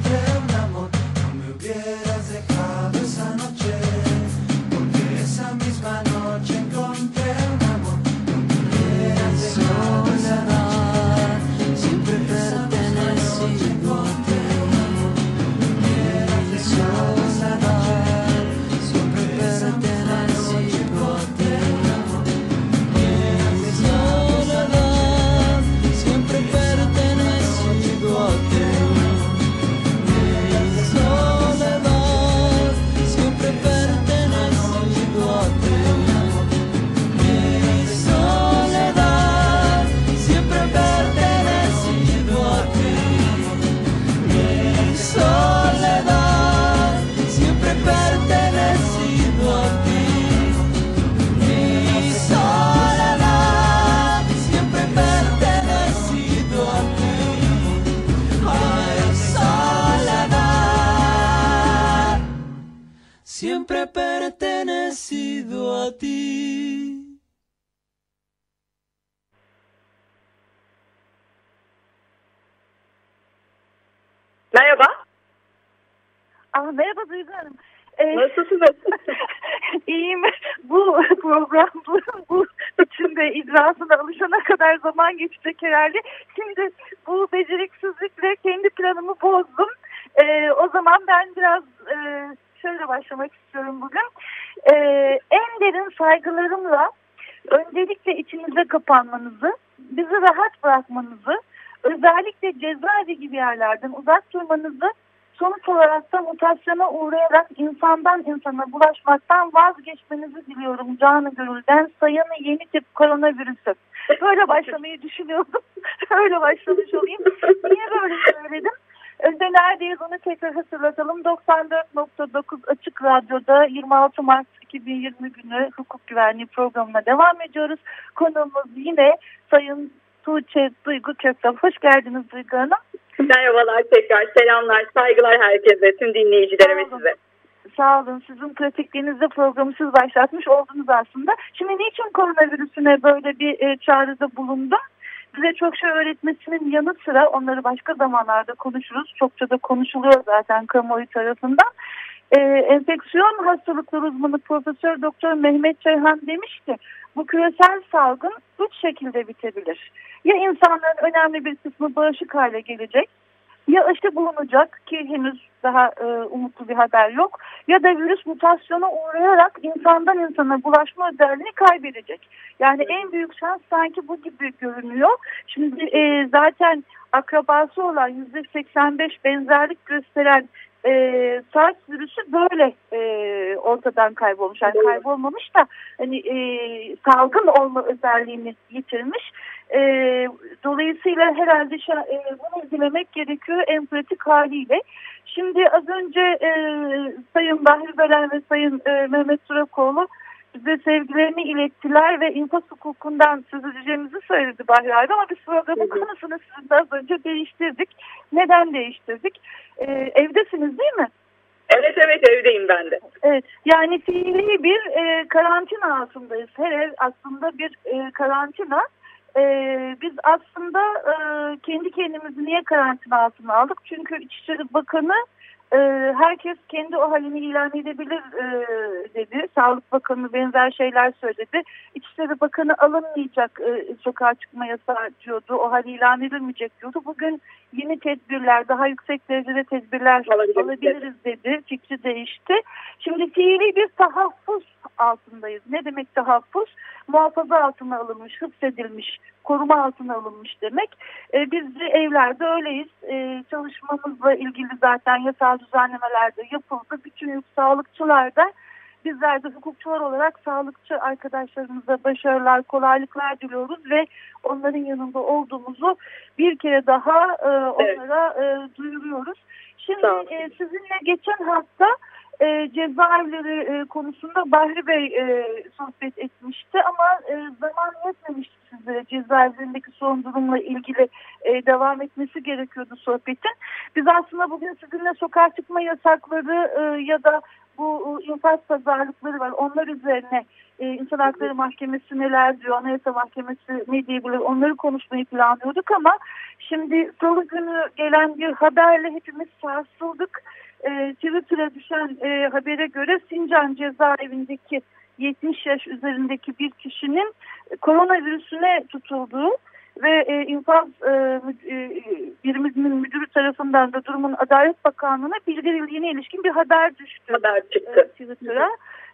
geçecek herhalde. Şimdi bu beceriksizlikle kendi planımı bozdum. Ee, o zaman ben biraz e, şöyle başlamak istiyorum bugün. Ee, en derin saygılarımla öncelikle içinize kapanmanızı, bizi rahat bırakmanızı, özellikle cezaevi gibi yerlerden uzak durmanızı sonuç olarak da mutasyona uğrayarak insandan insana bulaşmaktan vazgeçmenizi diliyorum canı gönülden sayını yeni tip koronavirüsü. Böyle başlamayı düşünüyordum. <laughs> Öyle başlamış olayım. Niye böyle söyledim? Önde neredeyiz onu tekrar hatırlatalım. 94.9 Açık Radyo'da 26 Mart 2020 günü hukuk güvenliği programına devam ediyoruz. Konuğumuz yine Sayın Tuğçe Duygu Köksal. Hoş geldiniz Duygu Hanım. Merhabalar tekrar selamlar saygılar herkese tüm dinleyicilere ve size. Sağ olun. Sizin pratikliğinizde programı siz başlatmış oldunuz aslında. Şimdi niçin koronavirüsüne böyle bir e, çağrıda bulundum? Bize çok şey öğretmesinin yanı sıra onları başka zamanlarda konuşuruz. Çokça da konuşuluyor zaten kamuoyu tarafından. Ee, enfeksiyon hastalıkları uzmanı Profesör Doktor Mehmet Çayhan demiş ki bu küresel salgın üç şekilde bitebilir. Ya insanların önemli bir kısmı bağışık hale gelecek ya aşı bulunacak ki henüz daha e, umutlu bir haber yok ya da virüs mutasyona uğrayarak insandan insana bulaşma özelliğini kaybedecek. Yani en büyük şans sanki bu gibi görünüyor. Şimdi e, zaten akrabası olan %85 benzerlik gösteren e, SARS virüsü böyle e, ortadan kaybolmuş. Yani kaybolmamış da hani e, salgın olma özelliğini yitirmiş. E, dolayısıyla herhalde şu, e, bunu izlemek gerekiyor en pratik haliyle. Şimdi az önce e, Sayın Bahri Belen ve Sayın e, Mehmet Surakoğlu bize sevgilerini ilettiler ve infaz hukukundan söz edeceğimizi söyledi Bahri abi ama biz programın konusunu sizinle az önce değiştirdik. Neden değiştirdik? Ee, evdesiniz değil mi? Evet evet evdeyim ben de. Evet, yani fiili bir e, karantina altındayız. Her ev aslında bir e, karantina. E, biz aslında e, kendi kendimizi niye karantina altına aldık? Çünkü İçişleri Bakanı e, herkes kendi o halini ilan edebilir e, dedi. Sağlık Bakanı benzer şeyler söyledi. İçişleri Bakanı alınmayacak e, sokağa çıkma yasağı diyordu. O hal ilan edilmeyecek diyordu. Bugün yeni tedbirler, daha yüksek derecede tedbirler alabiliriz, alabiliriz dedi. Fikri değişti. Şimdi fiili bir tahaffuz altındayız. Ne demek tahaffuz? Muhafaza altına alınmış, hıfzedilmiş, koruma altına alınmış demek. E, biz de evlerde öyleyiz. E, çalışmamızla ilgili zaten yasal düzenlemeler de yapıldı. Bütün yük sağlıkçılar da bizler de hukukçular olarak sağlıkçı arkadaşlarımıza başarılar, kolaylıklar diliyoruz ve onların yanında olduğumuzu bir kere daha e, onlara evet. e, duyuruyoruz. Şimdi e, sizinle geçen hafta e, cezaevleri e, konusunda Bahri Bey e, sohbet etmişti ama e, zaman yetmemişti sizlere cezaevlerindeki son durumla ilgili e, devam etmesi gerekiyordu sohbetin. Biz aslında bugün sizinle sokağa çıkma yasakları e, ya da bu e, infaz pazarlıkları var onlar üzerine e, İnsan Hakları Mahkemesi neler diyor, Anayasa Mahkemesi ne diyebilir onları konuşmayı planlıyorduk ama şimdi salı günü gelen bir haberle hepimiz sarsıldık e, Twitter'a düşen e, habere göre Sincan cezaevindeki 70 yaş üzerindeki bir kişinin koronavirüsüne tutulduğu ve e, infaz e, e, birimizin müdürü tarafından da durumun Adalet Bakanlığı'na bildirildiğine ilişkin bir haber düştü. Haber çıktı. E, Twitter'a.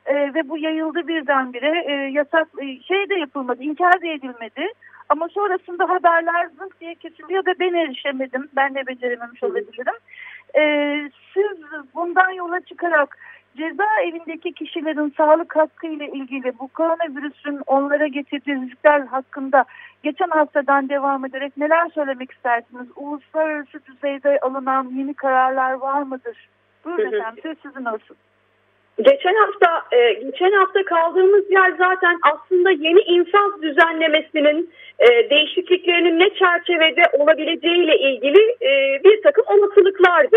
E, ve bu yayıldı birdenbire. E, yasak e, şey de yapılmadı, inkar da edilmedi. Ama sonrasında haberler zınk diye kesiliyor ve ben erişemedim. Ben de becerememiş olabilirim. Ee, siz bundan yola çıkarak cezaevindeki kişilerin sağlık hakkı ile ilgili bu koronavirüsün onlara getirdiği riskler hakkında geçen haftadan devam ederek neler söylemek istersiniz? Uluslararası düzeyde alınan yeni kararlar var mıdır? Buyurun efendim söz sizin olsun. Geçen hafta e, geçen hafta kaldığımız yer zaten aslında yeni infaz düzenlemesinin e, değişikliklerinin ne çerçevede olabileceğiyle ilgili e, bir takım olasılıklardı.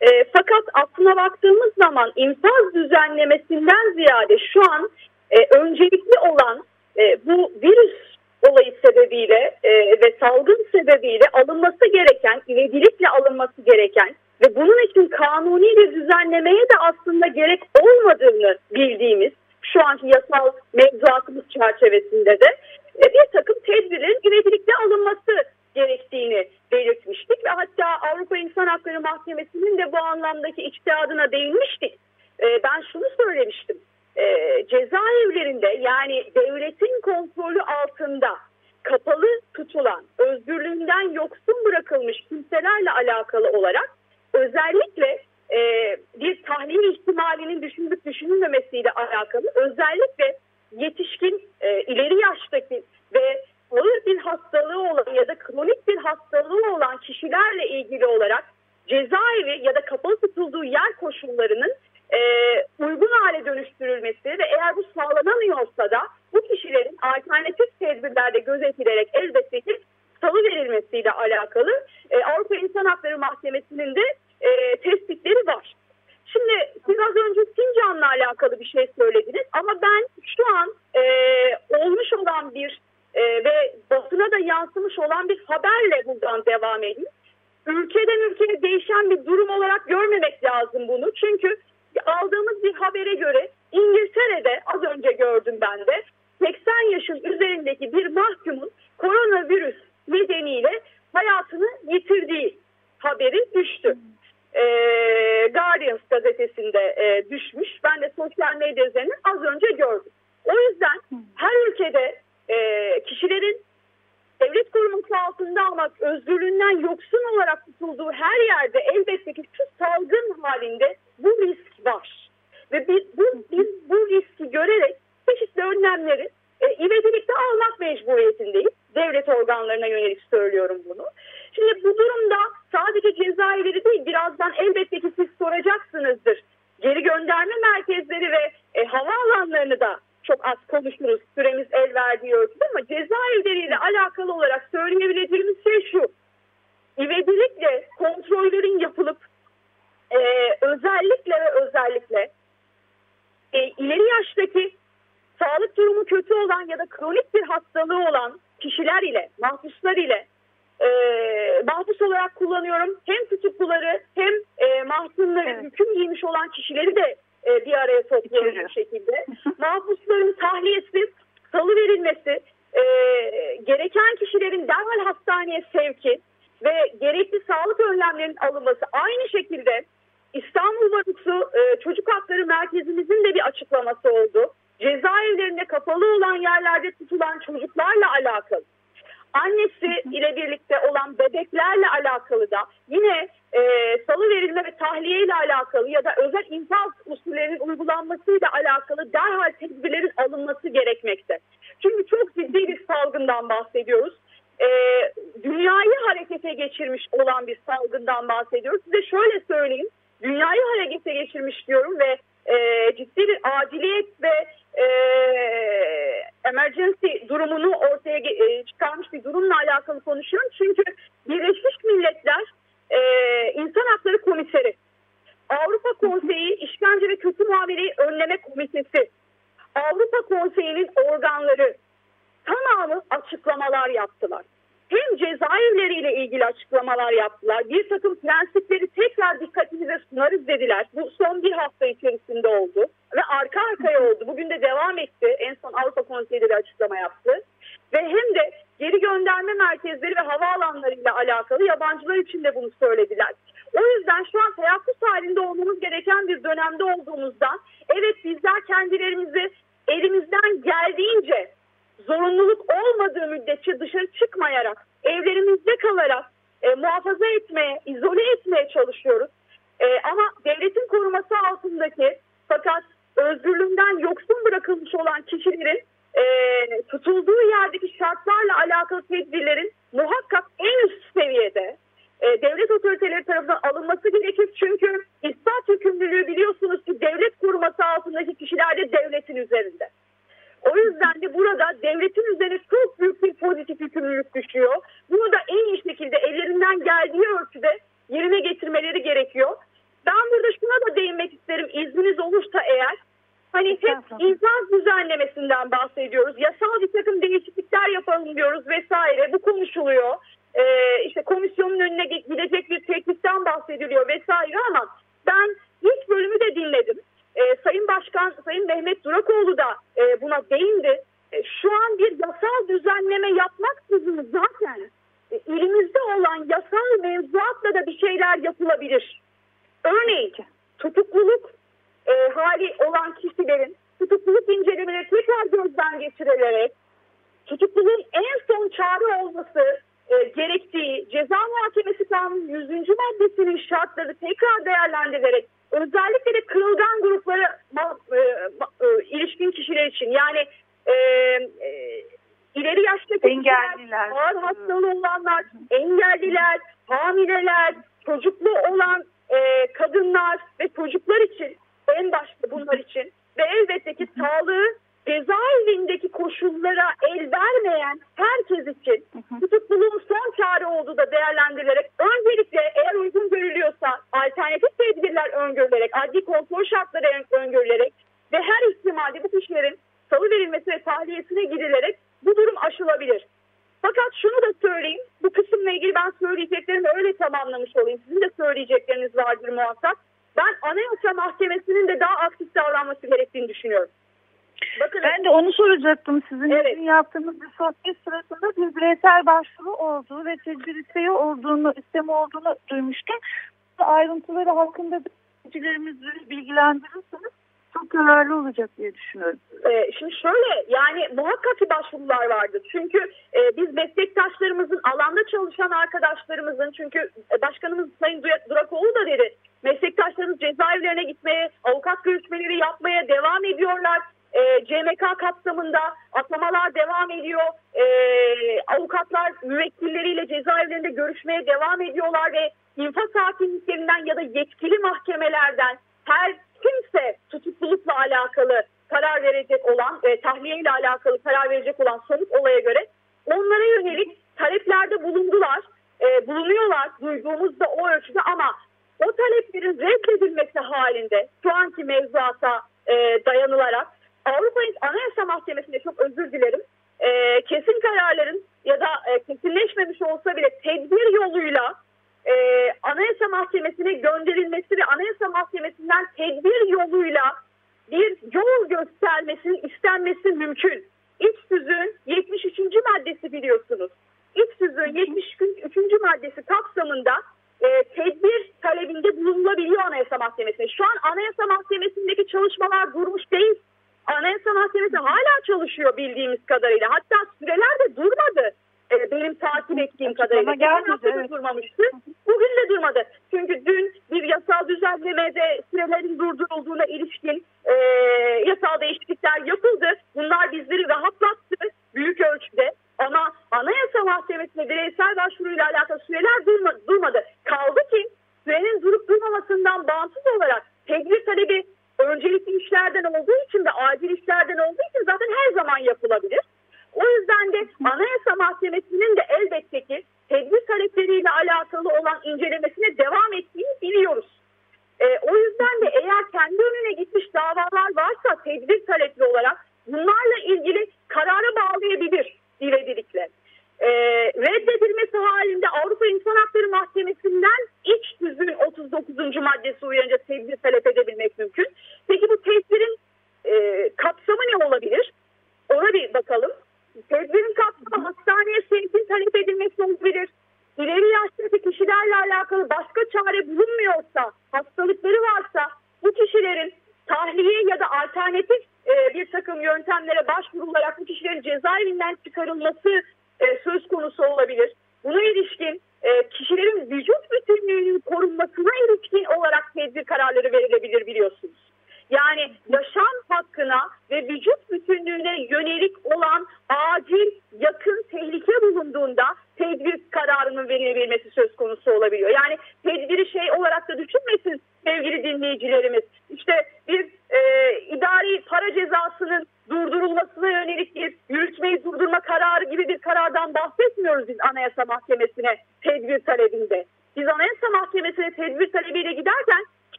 E, fakat aslına baktığımız zaman infaz düzenlemesinden ziyade şu an e, öncelikli olan e, bu virüs olayı sebebiyle e, ve salgın sebebiyle alınması gereken, ivedilikle alınması gereken ve bunun için kanuni bir düzenlemeye de aslında gerek olmadığını bildiğimiz şu anki yasal mevzuatımız çerçevesinde de e, bir takım tedbirlerin ivedilikle alınması gerektiğini belirtmiştik ve hatta Avrupa İnsan Hakları Mahkemesi'nin de bu anlamdaki içtihadına değinmiştik. E, ben şunu söylemiştim. E, cezaevlerinde yani devletin kontrolü altında kapalı tutulan, özgürlüğünden yoksun bırakılmış kimselerle alakalı olarak özellikle e, bir tahliye ihtimalinin düşünülüp düşünülmemesiyle alakalı özellikle yetişkin e, ileri yaştaki ve ağır bir hastalığı olan ya da kronik bir hastalığı olan kişilerle ilgili olarak cezaevi ya da kapalı tutulduğu yer koşullarının e, uygun hale dönüştürülmesi ve eğer bu sağlanamıyorsa da bu kişilerin alternatif tedbirlerde gözetilerek elbette ki salı verilmesiyle alakalı e, Avrupa İnsan Hakları Mahkemesi'nin de e, tespitleri var. Şimdi siz az önce Sincan'la alakalı bir şey söylediniz ama ben şu an e, olmuş olan bir e, ve basına da yansımış olan bir haberle buradan devam edeyim. Ülkeden ülkeye değişen bir durum olarak görmemek lazım bunu. Çünkü aldığımız bir habere göre İngiltere'de az önce gördüm ben de 80 yaşın üzerindeki bir mahkumun koronavirüs nedeniyle hayatını yitirdiği haberi düştü. E, Guardians gazetesinde e, düşmüş. Ben de sosyal medya üzerinden az önce gördüm. O yüzden her ülkede e, kişilerin devlet koruması altında ama özgürlüğünden yoksun olarak tutulduğu her yerde elbette ki şu salgın halinde bu risk var. Ve biz bu, biz bu riski görerek çeşitli önlemleri e, ivedilikte almak mecburiyetindeyiz. Devlet organlarına yönelik söylüyorum bunu. Şimdi bu durumda sadece cezaevleri değil birazdan elbette ki siz soracaksınızdır. Geri gönderme merkezleri ve e, havaalanlarını da çok az konuşuruz süremiz el verdiği ölçüde ama cezaevleriyle alakalı olarak söyleyebileceğimiz şey şu. İvedilikle kontrollerin yapılıp e, özellikle ve özellikle e, ileri yaştaki sağlık durumu kötü olan ya da kronik bir hastalığı olan kişiler ile, mahpuslar ile e, mahpus olarak kullanıyorum. Hem tutukluları hem e, mahkumları evet. hüküm giymiş olan kişileri de e, bir araya topluyoruz bu şekilde. Mahpusların tahliyesi, salı verilmesi, e, gereken kişilerin derhal hastaneye sevki ve gerekli sağlık önlemlerinin alınması aynı şekilde İstanbul Barosu e, Çocuk Hakları Merkezimizin de bir açıklaması oldu. Cezaevlerinde kapalı olan yerlerde tutulan çocuklarla alakalı annesi ile birlikte olan bebeklerle alakalı da yine e, salı verilme ve tahliye ile alakalı ya da özel infaz usullerinin uygulanmasıyla alakalı derhal tedbirlerin alınması gerekmekte. Çünkü çok ciddi bir salgından bahsediyoruz. E, dünyayı harekete geçirmiş olan bir salgından bahsediyoruz. Size şöyle söyleyeyim. Dünyayı geçirmiş diyorum ve e, ciddi bir aciliyet ve e, emergency durumunu ortaya e, çıkarmış bir durumla alakalı konuşuyorum. Çünkü Birleşmiş Milletler e, İnsan Hakları Komiseri, Avrupa Konseyi İşkence ve Kötü Muameleyi Önleme Komitesi, Avrupa Konseyi'nin organları tamamı açıklamalar yaptılar hem cezaevleriyle ilgili açıklamalar yaptılar. Bir takım prensipleri tekrar dikkatinize sunarız dediler. Bu son bir hafta içerisinde oldu ve arka arkaya oldu. Bugün de devam etti. En son Avrupa Konseyi de bir açıklama yaptı. Ve hem de geri gönderme merkezleri ve havaalanlarıyla alakalı yabancılar için de bunu söylediler. O yüzden şu an teyakkuz halinde olmamız gereken bir dönemde olduğumuzdan evet bizler kendilerimizi elimizden geldiğince zorunluluk olmadığı müddetçe dışarı çıkmayarak, evlerimizde kalarak e, muhafaza etmeye, izole etmeye çalışıyoruz. E, ama devletin koruması altındaki fakat özgürlüğünden yoksun bırakılmış olan kişilerin e, tutulduğu yerdeki şartlarla alakalı tedbirlerin muhakkak en üst seviyede e, devlet otoriteleri tarafından alınması gerekir. Çünkü ispat hükümlülüğü biliyorsunuz ki devlet koruması altındaki kişiler de devletin üzerinde. O yüzden de burada devletin üzerine çok büyük bir pozitif yükümlülük düşüyor. Bunu da en iyi şekilde ellerinden geldiği ölçüde yerine getirmeleri gerekiyor. Ben burada şuna da değinmek isterim izniniz olursa eğer. Hani hep infaz düzenlemesinden bahsediyoruz. Yasal bir takım değişiklikler yapalım diyoruz vesaire. Bu konuşuluyor. Ee, işte komisyonun önüne gidecek bir tekliften bahsediliyor vesaire ama ben ilk bölümü de dinledim. Ee, Sayın Başkan, Mehmet Durakoğlu da e, buna değindi. E, şu an bir yasal düzenleme yapmaksızın zaten e, elimizde olan yasal mevzuatla da bir şeyler yapılabilir. Örneğin tutukluluk e, hali olan kişilerin tutukluluk incelemeleri tekrar gözden geçirilerek tutukluluğun en son çare olması e, gerektiği ceza muhakemesi kanunun 100. maddesinin şartları tekrar değerlendirilerek özellikle de kırılgan gruplara e, e, ilişkin kişiler için yani e, e, ileri yaştaki engelliler, ağır hastalığı olanlar, engelliler, hamileler, çocuklu olan e, kadınlar ve çocuklar için en başta bunlar için ve elbette ki sağlığı cezaevindeki koşullara el vermeyen herkes için tutukluluğun son çare olduğu da değerlendirilerek öncelikle eğer uygun görülüyorsa alternatif tedbirler öngörülerek, adli kontrol şartları öngörülerek ve her ihtimalde bu kişilerin salı verilmesi ve tahliyesine gidilerek bu durum aşılabilir. Fakat şunu da söyleyeyim, bu kısımla ilgili ben söyleyeceklerimi öyle tamamlamış olayım. Sizin de söyleyecekleriniz vardır muhakkak. Ben Anayasa Mahkemesi'nin de daha aktif davranması gerektiğini düşünüyorum. Bakın, ben de onu soracaktım sizin evet. yaptığımız bir sohbet sırasında bir bireysel başvuru olduğu ve tedbir isteği olduğunu, istemi olduğunu duymuştum. Ayrıntıları hakkında bilgilerimizi bilgilendirirseniz çok yararlı olacak diye düşünüyorum. Ee, şimdi şöyle yani muhakkak ki başvurular vardır. Çünkü e, biz meslektaşlarımızın alanda çalışan arkadaşlarımızın çünkü e, başkanımız Sayın Durakoğlu da dedi meslektaşlarımız cezaevlerine gitmeye, avukat görüşmeleri yapmaya devam ediyorlar. E, CMK kapsamında atlamalar devam ediyor. E, avukatlar müvekkilleriyle cezaevlerinde görüşmeye devam ediyorlar ve infaz hakimliklerinden ya da yetkili mahkemelerden her kimse tutuklulukla alakalı karar verecek olan, e, tahliye ile alakalı karar verecek olan somut olaya göre onlara yönelik taleplerde bulundular, e, bulunuyorlar duyduğumuzda o ölçüde ama o taleplerin reddedilmesi halinde şu anki mevzuata e, dayanılarak Avrupa Anayasa Mahkemesi'nde çok özür dilerim e, kesin kararların ya da e, kesinleşmemiş olsa bile tedbir yoluyla e, Anayasa Mahkemesi'ne gönderilmesi ve Anayasa Mahkemesi'nden tedbir yoluyla bir yol göstermesinin istenmesi mümkün. İç tüzüğün 73. maddesi biliyorsunuz. İç tüzüğün 73. maddesi kapsamında e, tedbir talebinde bulunulabiliyor Anayasa Mahkemesi'ne. Şu an Anayasa Mahkemesi'ndeki çalışmalar durmuş değil. Anayasa Mahkemesi hala çalışıyor bildiğimiz kadarıyla. Hatta süreler de durmadı. E, benim takip ettiğim kadarıyla. Geçen hafta da durmamıştı. Bugün de durmadı. Çünkü dün bir yasal düzenlemede sürelerin durdurulduğuna ilişkin e, yasal değişiklikler yapıldı. Bunlar bizleri rahatlattı büyük ölçüde. Ama Anayasa Mahkemesi'ne bireysel başvuruyla alakalı süreler durma, durmadı. Kaldı ki sürenin durup durmamasından bağımsız olarak tedbir talebi öncelikli işlerden olduğu için ve acil işlerden olduğu için zaten her zaman yapılabilir. O yüzden de Anayasa Mahkemesi'nin de elbette ki tedbir talepleriyle alakalı olan incelemesine devam ettiğini biliyoruz. E, o yüzden de eğer kendi önüne gitmiş davalar varsa tedbir talepli olarak bunlarla ilgili karara bağlayabilir ivedilikle. E, reddedilmesi halinde Avrupa İnsan Hakları Mahkemesi'nden iç tüzüğün 39. maddesi uyarınca tedbir talep edebilmek mümkün.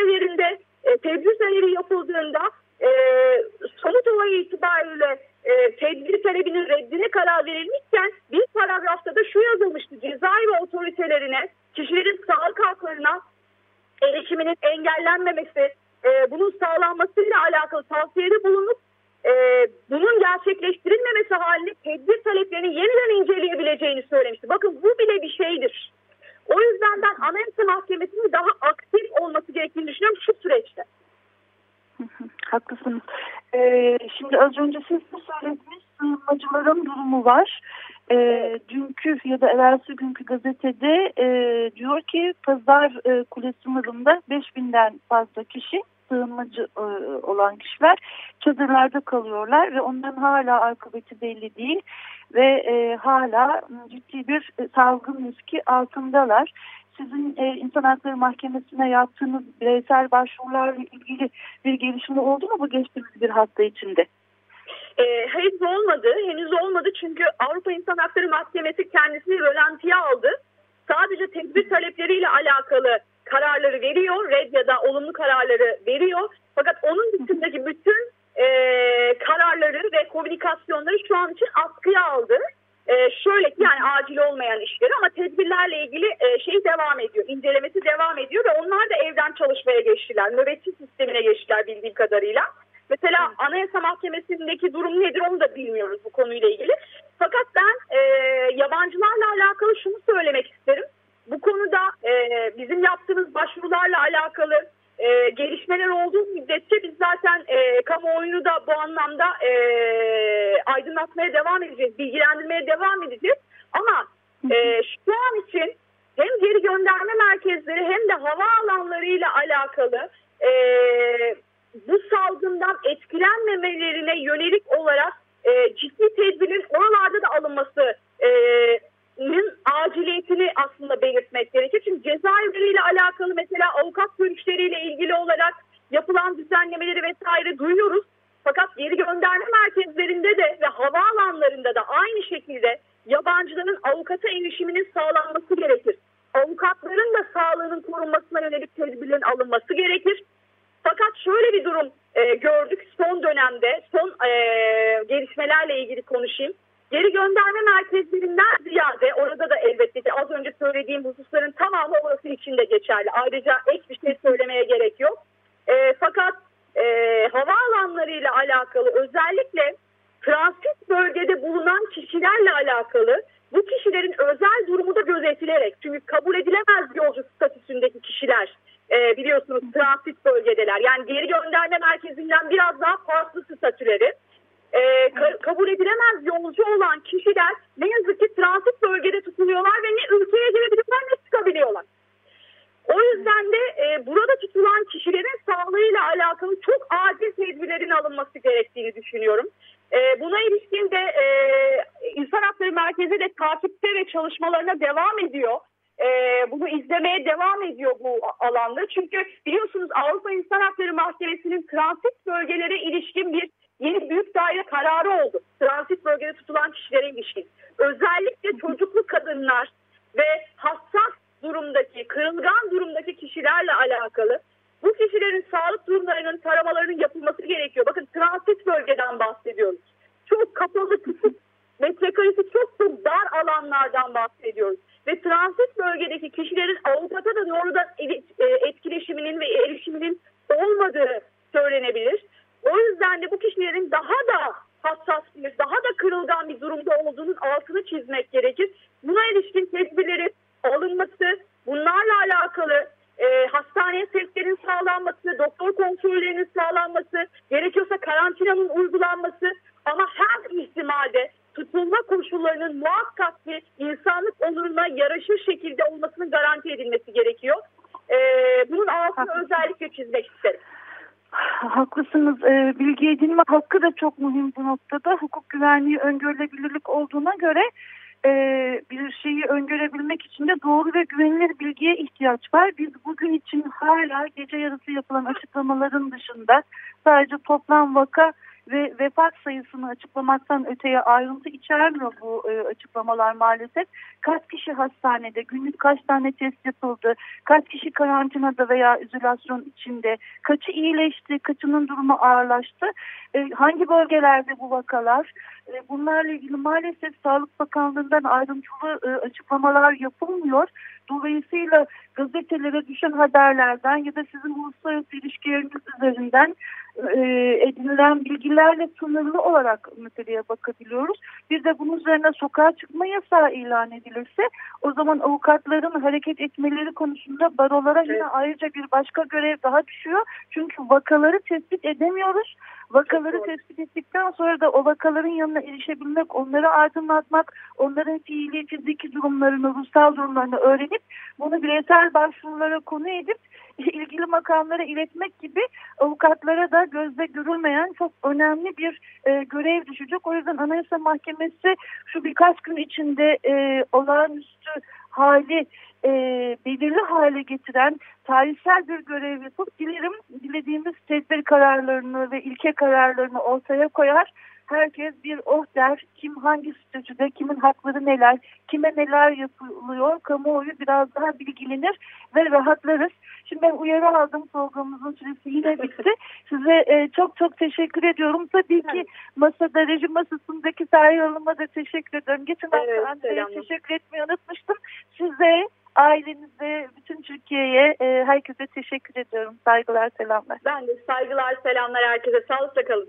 Açlık grevlerinde e, tedbir yapıldığında e, somut olay itibariyle e, tedbir talebinin reddine karar verilmişken bir paragrafta da şu yazılmıştı. Cezaevi otoritelerine kişilerin sağlık haklarına erişiminin engellenmemesi, e, bunun sağlanmasıyla alakalı tavsiyede bulunup e, bunun gerçekleştirilmemesi halinde tedbir taleplerini yeniden inceleyebileceğini söylemişti. Bakın bu bile bir şeydir. O yüzden ben Anayasa Mahkemesi'nin daha aktif olması gerektiğini düşünüyorum şu süreçte. <laughs> Haklısınız. Ee, şimdi az önce siz de söylediniz sığınmacıların durumu var. Ee, dünkü ya da evvelsi günkü gazetede e, diyor ki Pazar e, Kule sınırında 5000'den fazla kişi sığınmacı e, olan kişiler çadırlarda kalıyorlar ve onların hala akıbeti belli değil ve e, hala ciddi bir e, salgın riski altındalar. Sizin e, İnsan Hakları Mahkemesi'ne yaptığınız bireysel başvurularla ilgili bir gelişme oldu mu bu geçtiğimiz bir hafta içinde? E, henüz olmadı. Henüz olmadı çünkü Avrupa İnsan Hakları Mahkemesi kendisini rölantiye aldı. Sadece tedbir talepleriyle alakalı kararları veriyor. Red ya da olumlu kararları veriyor. Fakat onun dışındaki bütün e, kararları ve komünikasyonları şu an için askıya aldı. E, şöyle ki yani acil olmayan işleri ama tedbirlerle ilgili e, şey devam ediyor. incelemesi devam ediyor ve onlar da evden çalışmaya geçtiler. Nöbetçi sistemine geçtiler bildiğim kadarıyla. Mesela Anayasa Mahkemesi'ndeki durum nedir onu da bilmiyoruz bu konuyla ilgili. Fakat ben e, yabancılarla alakalı şunu söylemek isterim. Bu konuda e, bizim yaptığımız başvurularla alakalı e, gelişmeler olduğu müddetçe biz zaten e, kamuoyunu da bu anlamda e, aydınlatmaya devam edeceğiz, bilgilendirmeye devam edeceğiz. Ama e, şu an için hem geri gönderme merkezleri hem de hava alanlarıyla alakalı e, bu salgından etkilenmemelerine yönelik olarak e, ciddi tedbirin oralarda da alınması e, aciliyetini aslında belirtmek gerekir. Çünkü cezaevleriyle alakalı mesela avukat görüşleriyle ilgili olarak yapılan düzenlemeleri vesaire duyuyoruz. Fakat geri gönderme merkezlerinde de ve havaalanlarında da aynı şekilde yabancıların avukata erişiminin sağlanması gerekir. Avukatların da sağlığının korunmasına yönelik tedbirlerin alınması gerekir. Fakat şöyle bir durum e, gördük son dönemde, son e, gelişmelerle ilgili konuşayım. Geri gönderme merkezlerinden ziyade orada da elbette ki az önce söylediğim hususların tamamı orası için de geçerli. Ayrıca ek bir şey söylemeye gerek yok. E, fakat e, havaalanlarıyla alakalı özellikle transit bölgede bulunan kişilerle alakalı bu kişilerin özel durumu da gözetilerek çünkü kabul edilemez yolcu statüsündeki kişiler e, biliyorsunuz transit bölgedeler. Yani geri gönderme merkezinden biraz daha farklı statüleri e, ka kabul edilemez yolcu olan kişiler ne yazık ki transit bölgede tutuluyorlar ve ne ülkeye girebiliyorlar ne çıkabiliyorlar. O yüzden de e, burada tutulan kişilerin sağlığıyla alakalı çok acil tedbirlerin alınması gerektiğini düşünüyorum. E, buna ilişkin de e, İnsan Hakları Merkezi de takipte ve çalışmalarına devam ediyor. E, bunu izlemeye devam ediyor bu alanda. Çünkü biliyorsunuz Avrupa İnsan Hakları Mahkemesi'nin transit bölgelere ilişkin bir yeni büyük daire kararı oldu. Transit bölgede tutulan kişilere ilişkin. Özellikle çocuklu kadınlar ve hassas durumdaki, kırılgan durumdaki kişilerle alakalı bu kişilerin sağlık durumlarının taramalarının yapılması gerekiyor. Bakın transit bölgeden bahsediyoruz. Çok kapalı, küçük, metrekaresi çok çok dar alanlardan bahsediyoruz. Ve transit bölgedeki kişilerin avukata da doğrudan e, etkileşiminin ve erişiminin olmadığı söylenebilir. O yüzden de bu kişilerin daha da hassas bir, daha da kırılgan bir durumda olduğunun altını çizmek gerekir. Buna ilişkin tedbirlerin alınması, muhakkak bir insanlık onuruna yaraşır şekilde olmasının garanti edilmesi gerekiyor. E, bunun altını özellikle çizmek isterim. Haklısınız. E, bilgi edinme hakkı da çok mühim bu noktada. Hukuk güvenliği öngörülebilirlik olduğuna göre e, bir şeyi öngörebilmek için de doğru ve güvenilir bilgiye ihtiyaç var. Biz bugün için hala gece yarısı yapılan açıklamaların dışında sadece toplam vaka ve vefat sayısını açıklamaktan öteye ayrıntı içermiyor bu e, açıklamalar maalesef. Kaç kişi hastanede, günlük kaç tane test yapıldı, kaç kişi karantinada veya izolasyon içinde, kaçı iyileşti, kaçının durumu ağırlaştı, e, hangi bölgelerde bu vakalar, e, bunlarla ilgili maalesef Sağlık Bakanlığı'ndan ayrıntılı e, açıklamalar yapılmıyor. Dolayısıyla gazetelere düşen haberlerden ya da sizin uluslararası ilişkileriniz üzerinden e, edinilen bilgilerle sınırlı olarak meseleye bakabiliyoruz. Bir de bunun üzerine sokağa çıkma yasağı ilan edilirse o zaman avukatların hareket etmeleri konusunda barolara yine ayrıca bir başka görev daha düşüyor. Çünkü vakaları tespit edemiyoruz. Vakaları tespit ettikten sonra da o vakaların yanına erişebilmek, onları aydınlatmak, onların fiili, fiziki durumlarını, ruhsal durumlarını öğrenip bunu bireysel başvurulara konu edip <laughs> ilgili makamlara iletmek gibi avukatlara da gözde görülmeyen çok önemli bir e, görev düşecek. O yüzden Anayasa Mahkemesi şu birkaç gün içinde e, olağanüstü hali e, belirli hale getiren tarihsel bir görev yapıp dilerim dilediğimiz tedbir kararlarını ve ilke kararlarını ortaya koyar. Herkes bir oh der, kim hangi statüde, kimin hakları neler, kime neler yapılıyor, kamuoyu biraz daha bilgilenir ve rahatlarız. Şimdi ben uyarı aldım programımızın süresi yine bitti. <laughs> Size e, çok çok teşekkür ediyorum. Tabii ki masada, rejim masasındaki Sahil Hanım'a da teşekkür ediyorum. Geçen hafta Evet, teşekkür etmeyi unutmuştum. Size, ailenize, bütün Türkiye'ye, e, herkese teşekkür ediyorum. Saygılar, selamlar. Ben de saygılar, selamlar herkese. Sağlıkla kalın.